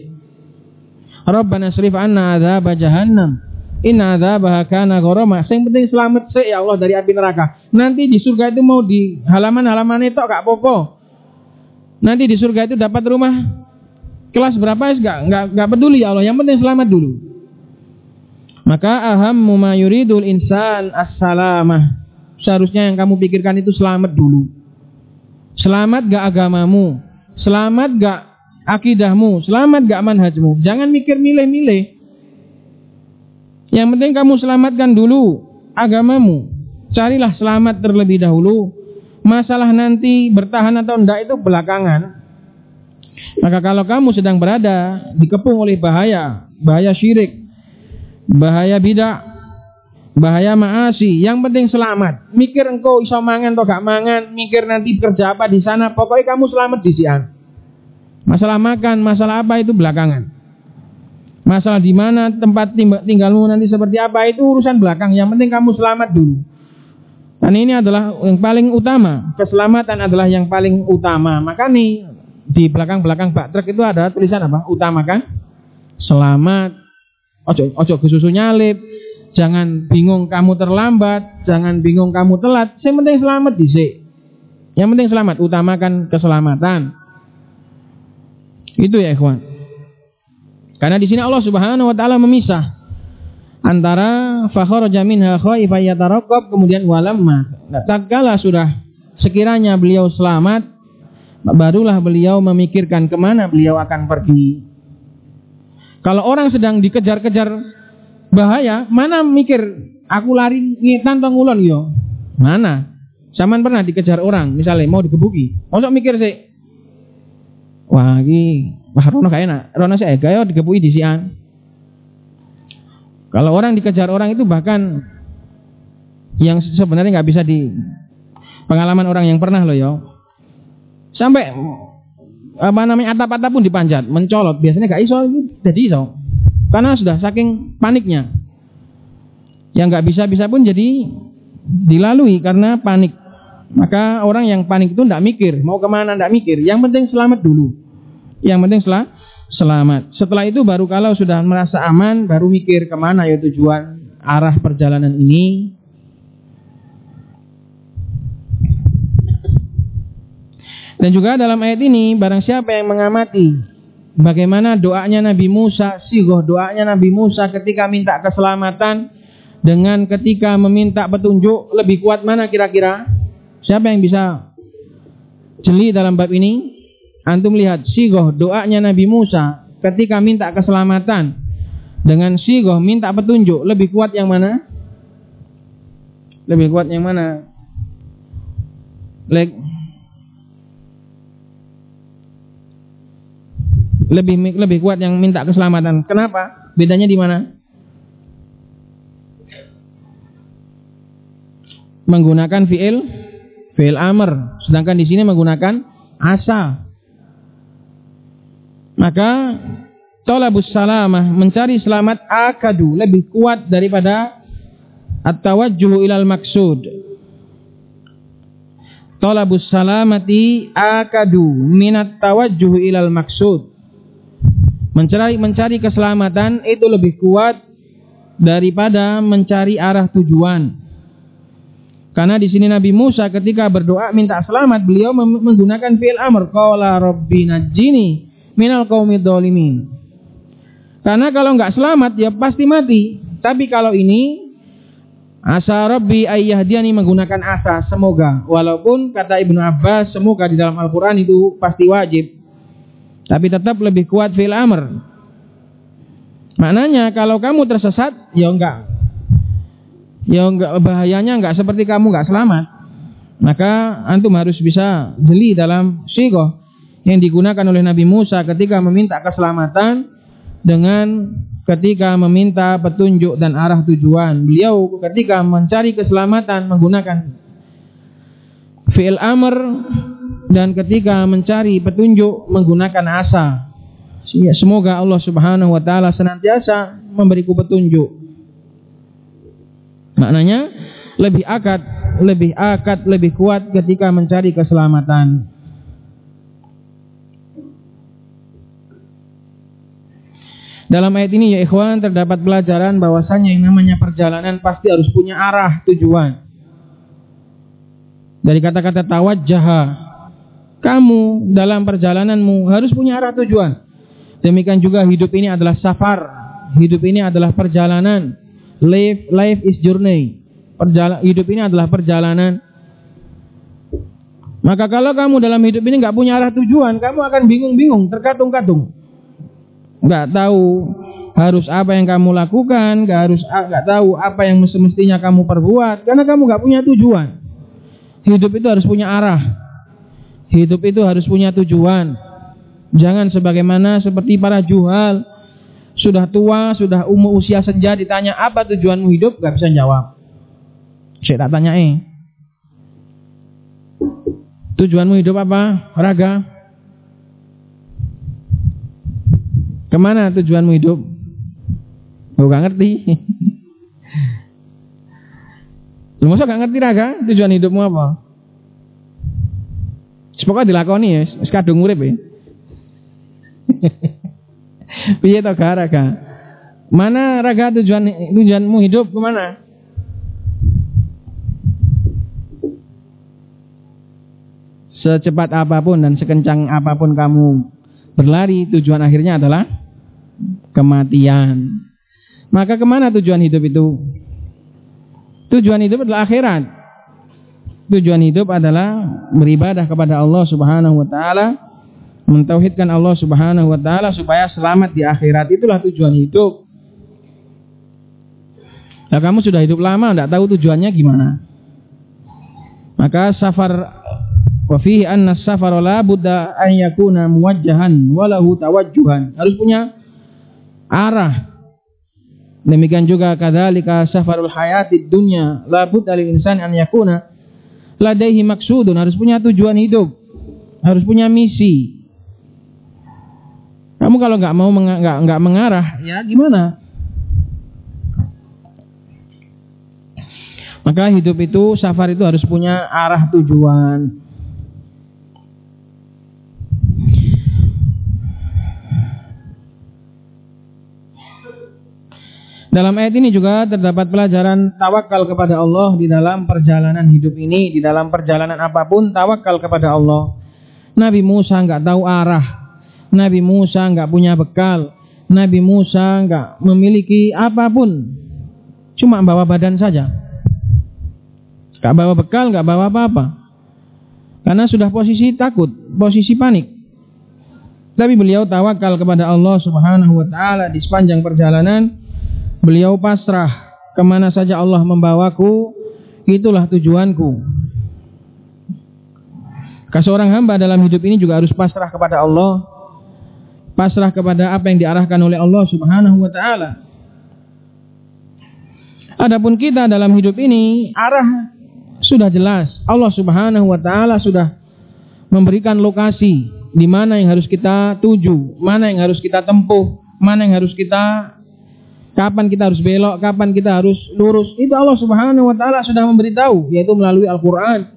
S1: Rabbana srif anna adzab jahannam. Inna adzabaha kana gharama yang penting selamat sih ya Allah dari api neraka. Nanti di surga itu mau di halaman-halaman itu gak popo nanti di surga itu dapat rumah. Kelas berapa ya gak, gak peduli ya Allah. Yang penting selamat dulu maka aham ma yuridul insan as-salamah. Seharusnya yang kamu pikirkan itu selamat dulu. Selamat gak agamamu? Selamat gak akidahmu? Selamat gak manhajmu? Jangan mikir milih-milih. Yang penting kamu selamatkan dulu agamamu. Carilah selamat terlebih dahulu. Masalah nanti bertahan atau tidak itu belakangan. Maka kalau kamu sedang berada dikepung oleh bahaya, bahaya syirik, bahaya bidak, bahaya maasi. Yang penting selamat. Mikir engkau iso mangan atau gak mangan, mikir nanti kerja apa di sana, pokoknya kamu selamat di sian. Masalah makan, masalah apa itu belakangan. Masalah di mana tempat tinggalmu nanti seperti apa itu urusan belakang. Yang penting kamu selamat dulu. Dan ini adalah yang paling utama. Keselamatan adalah yang paling utama. Maka nih di belakang-belakang bak truk itu ada tulisan apa? Utamakan selamat Ojo ojo kesusu nyalip. Jangan bingung kamu terlambat, jangan bingung kamu telat. Yang penting selamat dhisik. Yang penting selamat, utamakan keselamatan. Itu ya, ikhwan. Karena di sini Allah Subhanahu wa taala memisah antara fakharaja minha khaifan yataraqqab kemudian walamma. Tatkala sudah sekiranya beliau selamat, barulah beliau memikirkan ke mana beliau akan pergi. Kalau orang sedang dikejar-kejar bahaya, mana mikir aku lari ngitan tong ulon yo? Mana? Saman pernah dikejar orang, misalnya mau digebuki. Masuk mikir sih. Wah, ini wah rono gak enak. Rono saya gayo digebuki di sian. Kalau orang dikejar orang itu bahkan yang sebenarnya nggak bisa di pengalaman orang yang pernah loh ya. Sampai apa namanya atap-atap pun dipanjat, mencolot. Biasanya gak iso jadi iso. Karena sudah saking paniknya. Yang nggak bisa-bisa pun jadi dilalui karena panik. Maka orang yang panik itu tidak mikir, mau ke mana tidak mikir. Yang penting selamat dulu. Yang penting setelah selamat. Setelah itu baru kalau sudah merasa aman, baru mikir ke mana ya tujuan arah perjalanan ini. Dan juga dalam ayat ini, barang siapa yang mengamati bagaimana doanya Nabi Musa, sigoh doanya Nabi Musa ketika minta keselamatan dengan ketika meminta petunjuk, lebih kuat mana kira-kira? Siapa yang bisa jeli dalam bab ini? Antum lihat sigoh doanya Nabi Musa ketika minta keselamatan dengan sigoh minta petunjuk lebih kuat yang mana? Lebih kuat yang mana? Leg lebih lebih kuat yang minta keselamatan. Kenapa? Bedanya di mana? Menggunakan fiil fi'il amr, sedangkan di sini menggunakan asa. Maka tolabus salamah mencari selamat akadu lebih kuat daripada at-tawajjuh ilal maksud. Tolabus salamati akadu minat tawajjuh ilal maksud. Mencari mencari keselamatan itu lebih kuat daripada mencari arah tujuan. Karena di sini Nabi Musa ketika berdoa minta selamat, beliau menggunakan fi'il amr, qala rabbi najjini minal qaumid dzalimin. Karena kalau nggak selamat ya pasti mati. Tapi kalau ini asa rabbi ayyahdiani menggunakan asa semoga. Walaupun kata Ibnu Abbas semoga di dalam Al-Qur'an itu pasti wajib. Tapi tetap lebih kuat fi'il amr. Maknanya kalau kamu tersesat ya enggak ya enggak bahayanya enggak seperti kamu enggak selamat. Maka antum harus bisa jeli dalam syigoh yang digunakan oleh Nabi Musa ketika meminta keselamatan dengan ketika meminta petunjuk dan arah tujuan. Beliau ketika mencari keselamatan menggunakan fi'il amr dan ketika mencari petunjuk menggunakan asa. Semoga Allah Subhanahu wa taala senantiasa memberiku petunjuk Maknanya lebih akad, lebih akad, lebih kuat ketika mencari keselamatan. Dalam ayat ini ya ikhwan terdapat pelajaran bahwasanya yang namanya perjalanan pasti harus punya arah tujuan. Dari kata-kata tawajjaha, kamu dalam perjalananmu harus punya arah tujuan. Demikian juga hidup ini adalah safar, hidup ini adalah perjalanan. Life, life is journey. Perjala, hidup ini adalah perjalanan. Maka kalau kamu dalam hidup ini nggak punya arah tujuan, kamu akan bingung-bingung, terkatung-katung. Nggak tahu harus apa yang kamu lakukan, nggak harus nggak tahu apa yang semestinya kamu perbuat, karena kamu nggak punya tujuan. Hidup itu harus punya arah. Hidup itu harus punya tujuan. Jangan sebagaimana seperti para juhal sudah tua, sudah umur usia senja ditanya apa tujuanmu hidup, gak bisa jawab. Saya tak tanya eh. Tujuanmu hidup apa? Raga. Ke mana tujuanmu hidup? Gue gak ngerti. Lu masa gak ngerti raga? Tujuan hidupmu apa? Semoga dilakoni ya, sekadung urip ya. Piye to raga? Mana raga tujuan tujuanmu hidup ke mana? Secepat apa pun dan sekencang apa pun kamu berlari, tujuan akhirnya adalah kematian. Maka ke mana tujuan hidup itu? Tujuan hidup adalah akhirat. Tujuan hidup adalah beribadah kepada Allah Subhanahu wa taala mentauhidkan Allah Subhanahu wa taala supaya selamat di akhirat itulah tujuan hidup. Nah, kamu sudah hidup lama tidak tahu tujuannya gimana. Maka safar wa fihi anna safar la budda an yakuna muwajjahan wa lahu tawajjuhan. Harus punya arah. Demikian juga kadzalika safarul hayatid dunya la budda lil insan an yakuna ladaihi maksudun, harus punya tujuan hidup. Harus punya misi. Kamu kalau nggak mau nggak nggak mengarah, ya gimana? Maka hidup itu safar itu harus punya arah tujuan. Dalam ayat ini juga terdapat pelajaran tawakal kepada Allah di dalam perjalanan hidup ini, di dalam perjalanan apa pun tawakal kepada Allah. Nabi Musa nggak tahu arah, Nabi Musa nggak punya bekal, Nabi Musa nggak memiliki apa pun, cuma bawa badan saja. Gak bawa bekal, gak bawa apa-apa. Karena sudah posisi takut, posisi panik. Tapi beliau tawakal kepada Allah Subhanahu wa taala di sepanjang perjalanan. Beliau pasrah ke mana saja Allah membawaku, itulah tujuanku. Maka seorang hamba dalam hidup ini juga harus pasrah kepada Allah, pasrah kepada apa yang diarahkan oleh Allah Subhanahu wa taala. Adapun kita dalam hidup ini arah sudah jelas. Allah Subhanahu wa taala sudah memberikan lokasi di mana yang harus kita tuju, mana yang harus kita tempuh, mana yang harus kita kapan kita harus belok, kapan kita harus lurus. Itu Allah Subhanahu wa taala sudah memberitahu yaitu melalui Al-Qur'an,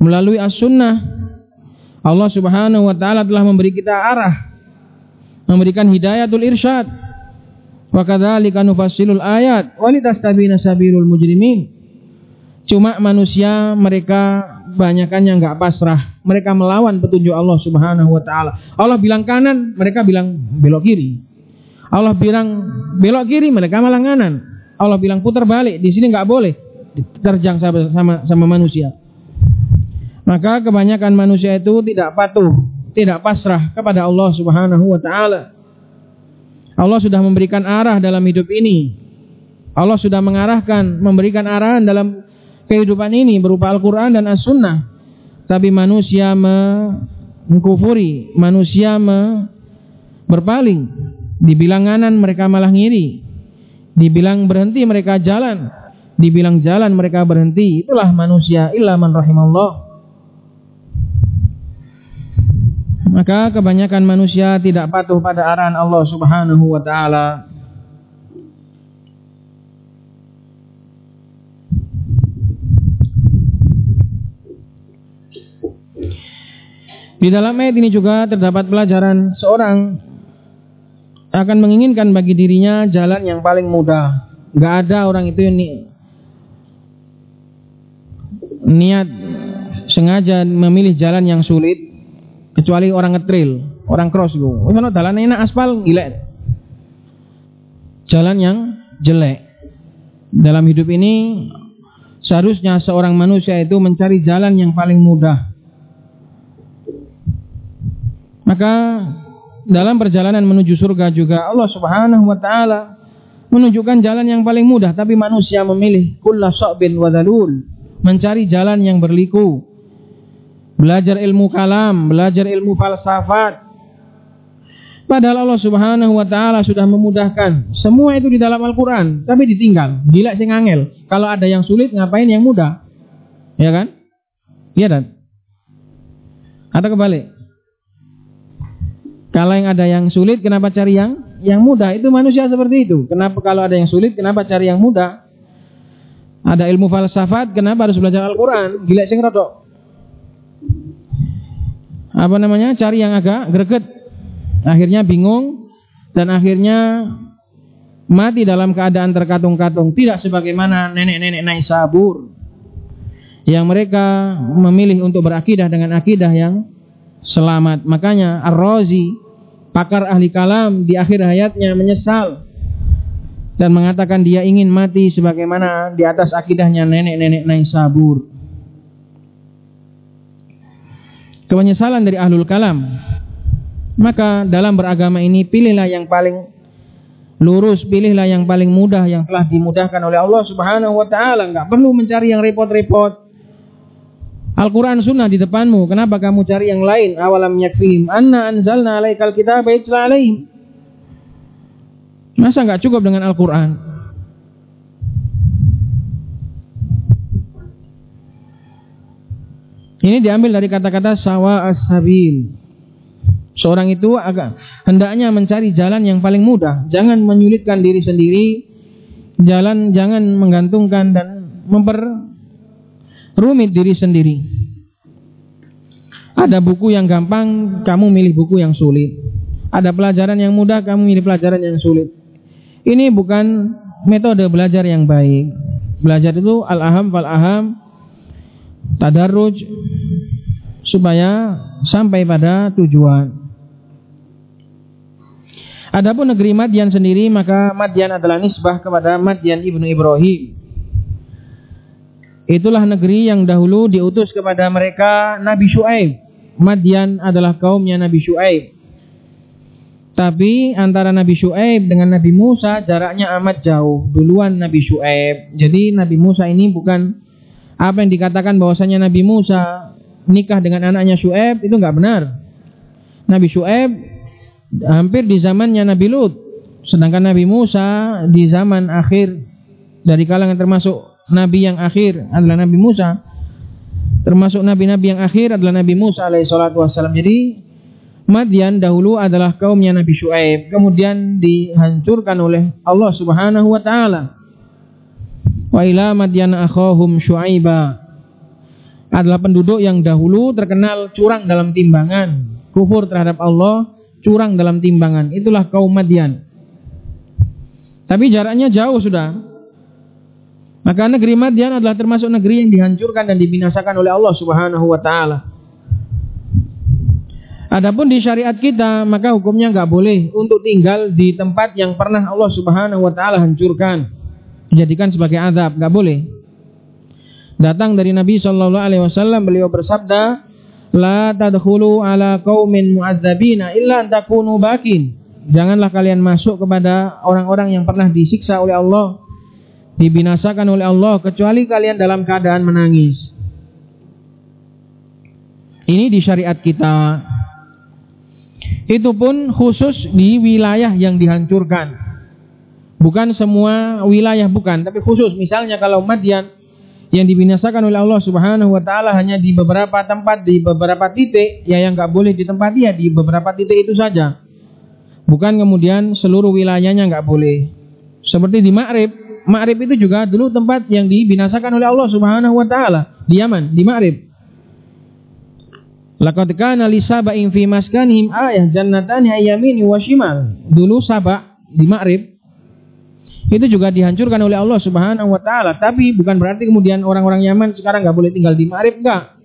S1: melalui As-Sunnah. Allah Subhanahu wa taala telah memberi kita arah, memberikan hidayatul irsyad. Wa kadzalika nufassilul ayat wa litastabina sabilul mujrimin. Cuma manusia mereka banyakan yang nggak pasrah. Mereka melawan petunjuk Allah Subhanahu wa taala. Allah bilang kanan, mereka bilang belok kiri. Allah bilang belok kiri, mereka malah kanan. Allah bilang putar balik, di sini nggak boleh terjang sama, sama sama manusia. Maka kebanyakan manusia itu tidak patuh, tidak pasrah kepada Allah Subhanahu wa taala. Allah sudah memberikan arah dalam hidup ini. Allah sudah mengarahkan, memberikan arahan dalam kehidupan ini berupa Al-Quran dan As-Sunnah. Tapi manusia mengkufuri, manusia berpaling. Dibilang kanan mereka malah ngiri. Dibilang berhenti mereka jalan. Dibilang jalan mereka berhenti. Itulah manusia illa man rahimallah. Maka kebanyakan manusia tidak patuh pada arahan Allah Subhanahu wa taala Di dalam ayat ini juga terdapat pelajaran seorang akan menginginkan bagi dirinya jalan yang paling mudah. Gak ada orang itu yang ni niat sengaja memilih jalan yang sulit kecuali orang ngetril, orang cross go. Kalau jalan enak aspal gila. Jalan yang jelek. Dalam hidup ini seharusnya seorang manusia itu mencari jalan yang paling mudah maka dalam perjalanan menuju surga juga Allah Subhanahu wa taala menunjukkan jalan yang paling mudah tapi manusia memilih kulla sa'bin wa dalul mencari jalan yang berliku. Belajar ilmu kalam belajar ilmu falsafat. Padahal Allah Subhanahu wa taala sudah memudahkan semua itu di dalam Al-Qur'an tapi ditinggal. Gila sing angel kalau ada yang sulit ngapain yang mudah? Ya kan? Iya dan? Atau kebalik kalau yang ada yang sulit, kenapa cari yang yang mudah? Itu manusia seperti itu. Kenapa kalau ada yang sulit, kenapa cari yang mudah? Ada ilmu falsafat, kenapa harus belajar Al-Quran? Gila sing rodok. Apa namanya? Cari yang agak greget. Akhirnya bingung dan akhirnya mati dalam keadaan terkatung-katung. Tidak sebagaimana nenek-nenek naik sabur yang mereka memilih untuk berakidah dengan akidah yang selamat. Makanya Ar-Razi, pakar ahli kalam di akhir hayatnya menyesal dan mengatakan dia ingin mati sebagaimana di atas akidahnya nenek-nenek Naisabur. Kemenyesalan dari ahlul kalam. Maka dalam beragama ini pilihlah yang paling lurus, pilihlah yang paling mudah yang telah dimudahkan oleh Allah Subhanahu wa taala, enggak perlu mencari yang repot-repot. Al-Quran sunnah di depanmu. Kenapa kamu cari yang lain? Awalam yakfihim anna anzalna alaikal kitab yutla alaihim. Masa nggak cukup dengan Al-Quran? Ini diambil dari kata-kata sawa as-sabil. Seorang itu agak hendaknya mencari jalan yang paling mudah, jangan menyulitkan diri sendiri, jalan jangan menggantungkan dan memper rumit diri sendiri. Ada buku yang gampang, kamu milih buku yang sulit. Ada pelajaran yang mudah, kamu milih pelajaran yang sulit. Ini bukan metode belajar yang baik. Belajar itu al-aham fal-aham, tadarruj, supaya sampai pada tujuan. Adapun negeri Madian sendiri, maka Madian adalah nisbah kepada Madian ibnu Ibrahim. Itulah negeri yang dahulu diutus kepada mereka Nabi Shu'aib. Madian adalah kaumnya Nabi Shu'aib. Tapi antara Nabi Shu'aib dengan Nabi Musa jaraknya amat jauh. Duluan Nabi Shu'aib. Jadi Nabi Musa ini bukan apa yang dikatakan bahwasanya Nabi Musa nikah dengan anaknya Shu'aib itu nggak benar. Nabi Shu'aib hampir di zamannya Nabi Lut. Sedangkan Nabi Musa di zaman akhir dari kalangan termasuk nabi yang akhir adalah Nabi Musa. Termasuk nabi-nabi yang akhir adalah Nabi Musa alaihissalatu wassalam. Jadi Madian dahulu adalah kaumnya Nabi Shu'aib. Kemudian dihancurkan oleh Allah subhanahu wa ta'ala. Wa ila Madian akhahum Shu'aiba. Adalah penduduk yang dahulu terkenal curang dalam timbangan. Kufur terhadap Allah, curang dalam timbangan. Itulah kaum Madian. Tapi jaraknya jauh sudah. Maka negeri Madian adalah termasuk negeri yang dihancurkan dan dibinasakan oleh Allah Subhanahu wa taala. Adapun di syariat kita, maka hukumnya nggak boleh untuk tinggal di tempat yang pernah Allah Subhanahu wa taala hancurkan. Dijadikan sebagai azab, nggak boleh. Datang dari Nabi sallallahu alaihi wasallam beliau bersabda, "La tadkhulu ala qaumin mu'adzabina illa takunu bakin." Janganlah kalian masuk kepada orang-orang yang pernah disiksa oleh Allah dibinasakan oleh Allah kecuali kalian dalam keadaan menangis. Ini di syariat kita. Itu pun khusus di wilayah yang dihancurkan. Bukan semua wilayah bukan, tapi khusus misalnya kalau Madian yang dibinasakan oleh Allah Subhanahu wa taala hanya di beberapa tempat di beberapa titik ya yang nggak boleh ditempati ya di beberapa titik itu saja. Bukan kemudian seluruh wilayahnya nggak boleh. Seperti di Ma'rib Ma'rib itu juga dulu tempat yang dibinasakan oleh Allah Subhanahu wa taala di Yaman, di Ma'rib. Laqad kana li saba'in fi maskanihim ayah jannatani ayyamini wa shimal. Dulu Saba di Ma'rib itu juga dihancurkan oleh Allah Subhanahu wa taala, tapi bukan berarti kemudian orang-orang Yaman sekarang nggak boleh tinggal di Ma'rib enggak.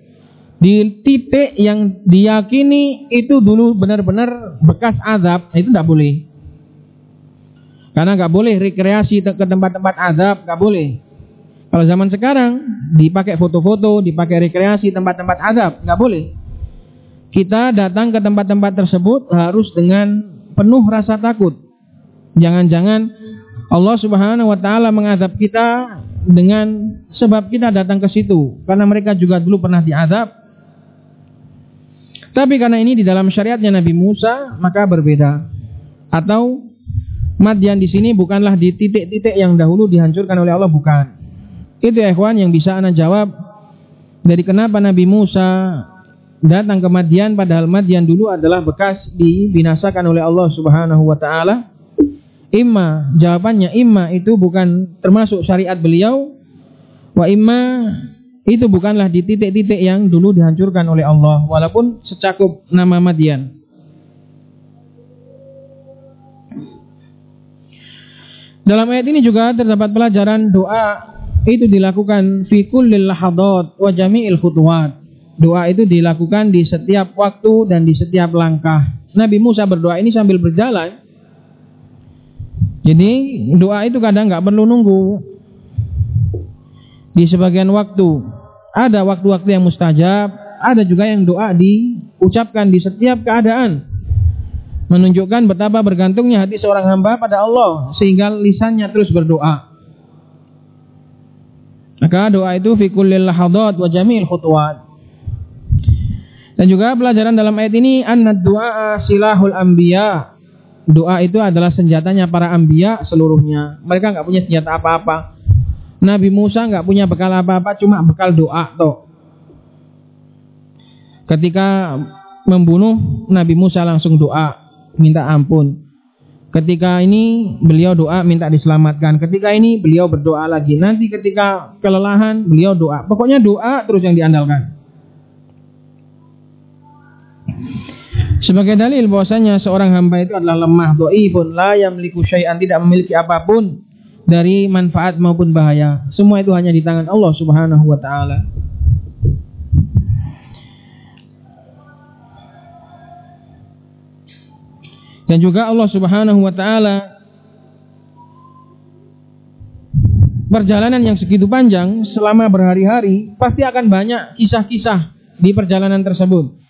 S1: Di titik yang diyakini itu dulu benar-benar bekas azab, itu tidak boleh. Karena nggak boleh rekreasi ke tempat-tempat azab, nggak boleh. Kalau zaman sekarang dipakai foto-foto, dipakai rekreasi tempat-tempat azab, nggak boleh. Kita datang ke tempat-tempat tersebut harus dengan penuh rasa takut. Jangan-jangan Allah Subhanahu wa taala mengadab kita dengan sebab kita datang ke situ karena mereka juga dulu pernah diadab. Tapi karena ini di dalam syariatnya Nabi Musa maka berbeda. Atau Madian di sini bukanlah di titik-titik yang dahulu dihancurkan oleh Allah bukan. Itu ya ikhwan yang bisa anda jawab dari kenapa Nabi Musa datang ke Madian padahal Madian dulu adalah bekas dibinasakan oleh Allah Subhanahu wa taala. Imma jawabannya imma itu bukan termasuk syariat beliau wa imma itu bukanlah di titik-titik yang dulu dihancurkan oleh Allah walaupun secakup nama Madian. Dalam ayat ini juga terdapat pelajaran doa itu dilakukan fi kullil lahadat wa jami'il khutuwat. Doa itu dilakukan di setiap waktu dan di setiap langkah. Nabi Musa berdoa ini sambil berjalan. Jadi doa itu kadang nggak perlu nunggu. Di sebagian waktu ada waktu-waktu yang mustajab, ada juga yang doa diucapkan di setiap keadaan menunjukkan betapa bergantungnya hati seorang hamba pada Allah sehingga lisannya terus berdoa. Maka doa itu fi kullil lahadat wa jami'il khutuwat. Dan juga pelajaran dalam ayat ini annad du'a silahul anbiya. Doa itu adalah senjatanya para anbiya seluruhnya. Mereka nggak punya senjata apa-apa. Nabi Musa nggak punya bekal apa-apa, cuma bekal doa toh. Ketika membunuh Nabi Musa langsung doa, minta ampun. Ketika ini beliau doa minta diselamatkan. Ketika ini beliau berdoa lagi. Nanti ketika kelelahan beliau doa. Pokoknya doa terus yang diandalkan. Sebagai dalil bahwasanya seorang hamba itu adalah lemah, dhaifun, la yamliku syai'an, tidak memiliki apa pun dari manfaat maupun bahaya. Semua itu hanya di tangan Allah Subhanahu wa taala. Dan juga Allah Subhanahu wa taala perjalanan yang segitu panjang selama berhari-hari pasti akan banyak kisah-kisah di perjalanan tersebut.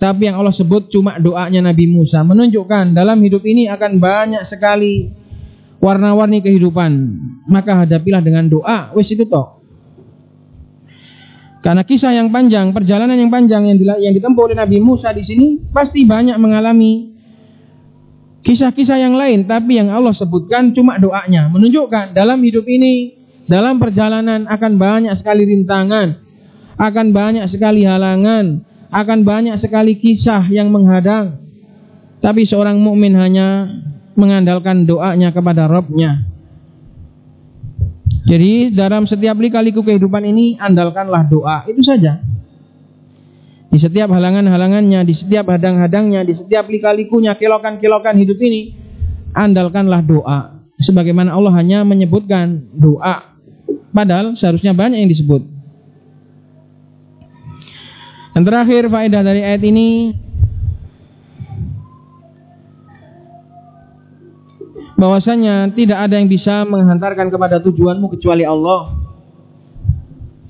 S1: Tapi yang Allah sebut cuma doanya Nabi Musa menunjukkan dalam hidup ini akan banyak sekali warna-warni kehidupan. Maka hadapilah dengan doa. Wis itu toh. Karena kisah yang panjang, perjalanan yang panjang yang, yang ditempuh oleh Nabi Musa di sini pasti banyak mengalami kisah-kisah yang lain, tapi yang Allah sebutkan cuma doanya, menunjukkan dalam hidup ini, dalam perjalanan akan banyak sekali rintangan, akan banyak sekali halangan, akan banyak sekali kisah yang menghadang. Tapi seorang mukmin hanya mengandalkan doanya kepada Robnya. Jadi dalam setiap lika-liku kehidupan ini andalkanlah doa, itu saja. Di setiap halangan-halangannya, di setiap hadang-hadangnya, di setiap lika-likunya, kilokan-kilokan hidup ini, andalkanlah doa. Sebagaimana Allah hanya menyebutkan doa. Padahal seharusnya banyak yang disebut. Dan terakhir faedah dari ayat ini bahwasanya tidak ada yang bisa menghantarkan kepada tujuanmu kecuali Allah.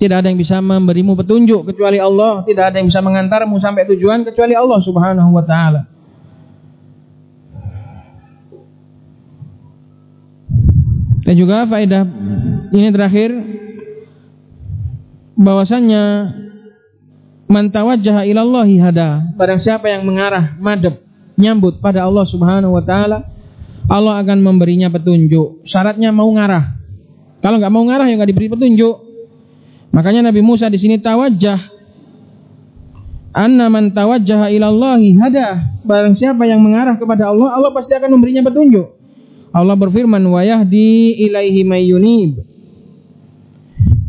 S1: Tidak ada yang bisa memberimu petunjuk kecuali Allah. Tidak ada yang bisa mengantarmu sampai tujuan kecuali Allah subhanahu wa ta'ala. Dan juga faedah ini terakhir bahwasannya man tawajjaha ilallahi hada. Barang siapa yang mengarah madep nyambut pada Allah Subhanahu wa taala, Allah akan memberinya petunjuk. Syaratnya mau ngarah. Kalau nggak mau ngarah ya nggak diberi petunjuk. Makanya Nabi Musa di sini tawajjah. Anna man tawajjaha ilallahi hada. Barang siapa yang mengarah kepada Allah, Allah pasti akan memberinya petunjuk. Allah berfirman, "Wa yahdi ilaihi mayyunib."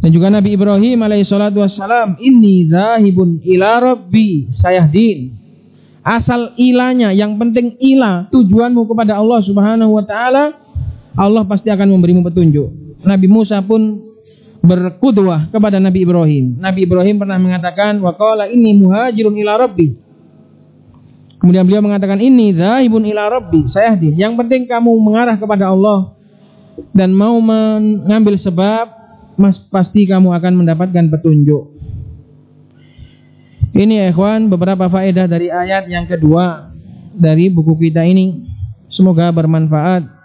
S1: Dan juga Nabi Ibrahim alaihi salatu wassalam, "Inni zahibun ila rabbi sayahdin." Asal ilahnya, yang penting ilah, tujuanmu kepada Allah Subhanahu wa taala, Allah pasti akan memberimu petunjuk. Nabi Musa pun berkudwah kepada Nabi Ibrahim. Nabi Ibrahim pernah mengatakan, "Wa qala inni muhajirun ila rabbi." Kemudian beliau mengatakan, "Ini zahibun ila rabbi." Saya hadir. Yang penting kamu mengarah kepada Allah dan mau mengambil sebab, mas pasti kamu akan mendapatkan petunjuk. Ini ya ikhwan beberapa faedah dari ayat yang kedua dari buku kita ini. Semoga bermanfaat.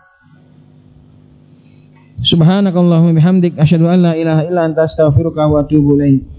S1: Subhanakallahumma bihamdik asyhadu an la ilaha illa anta astaghfiruka wa atubu ilaik.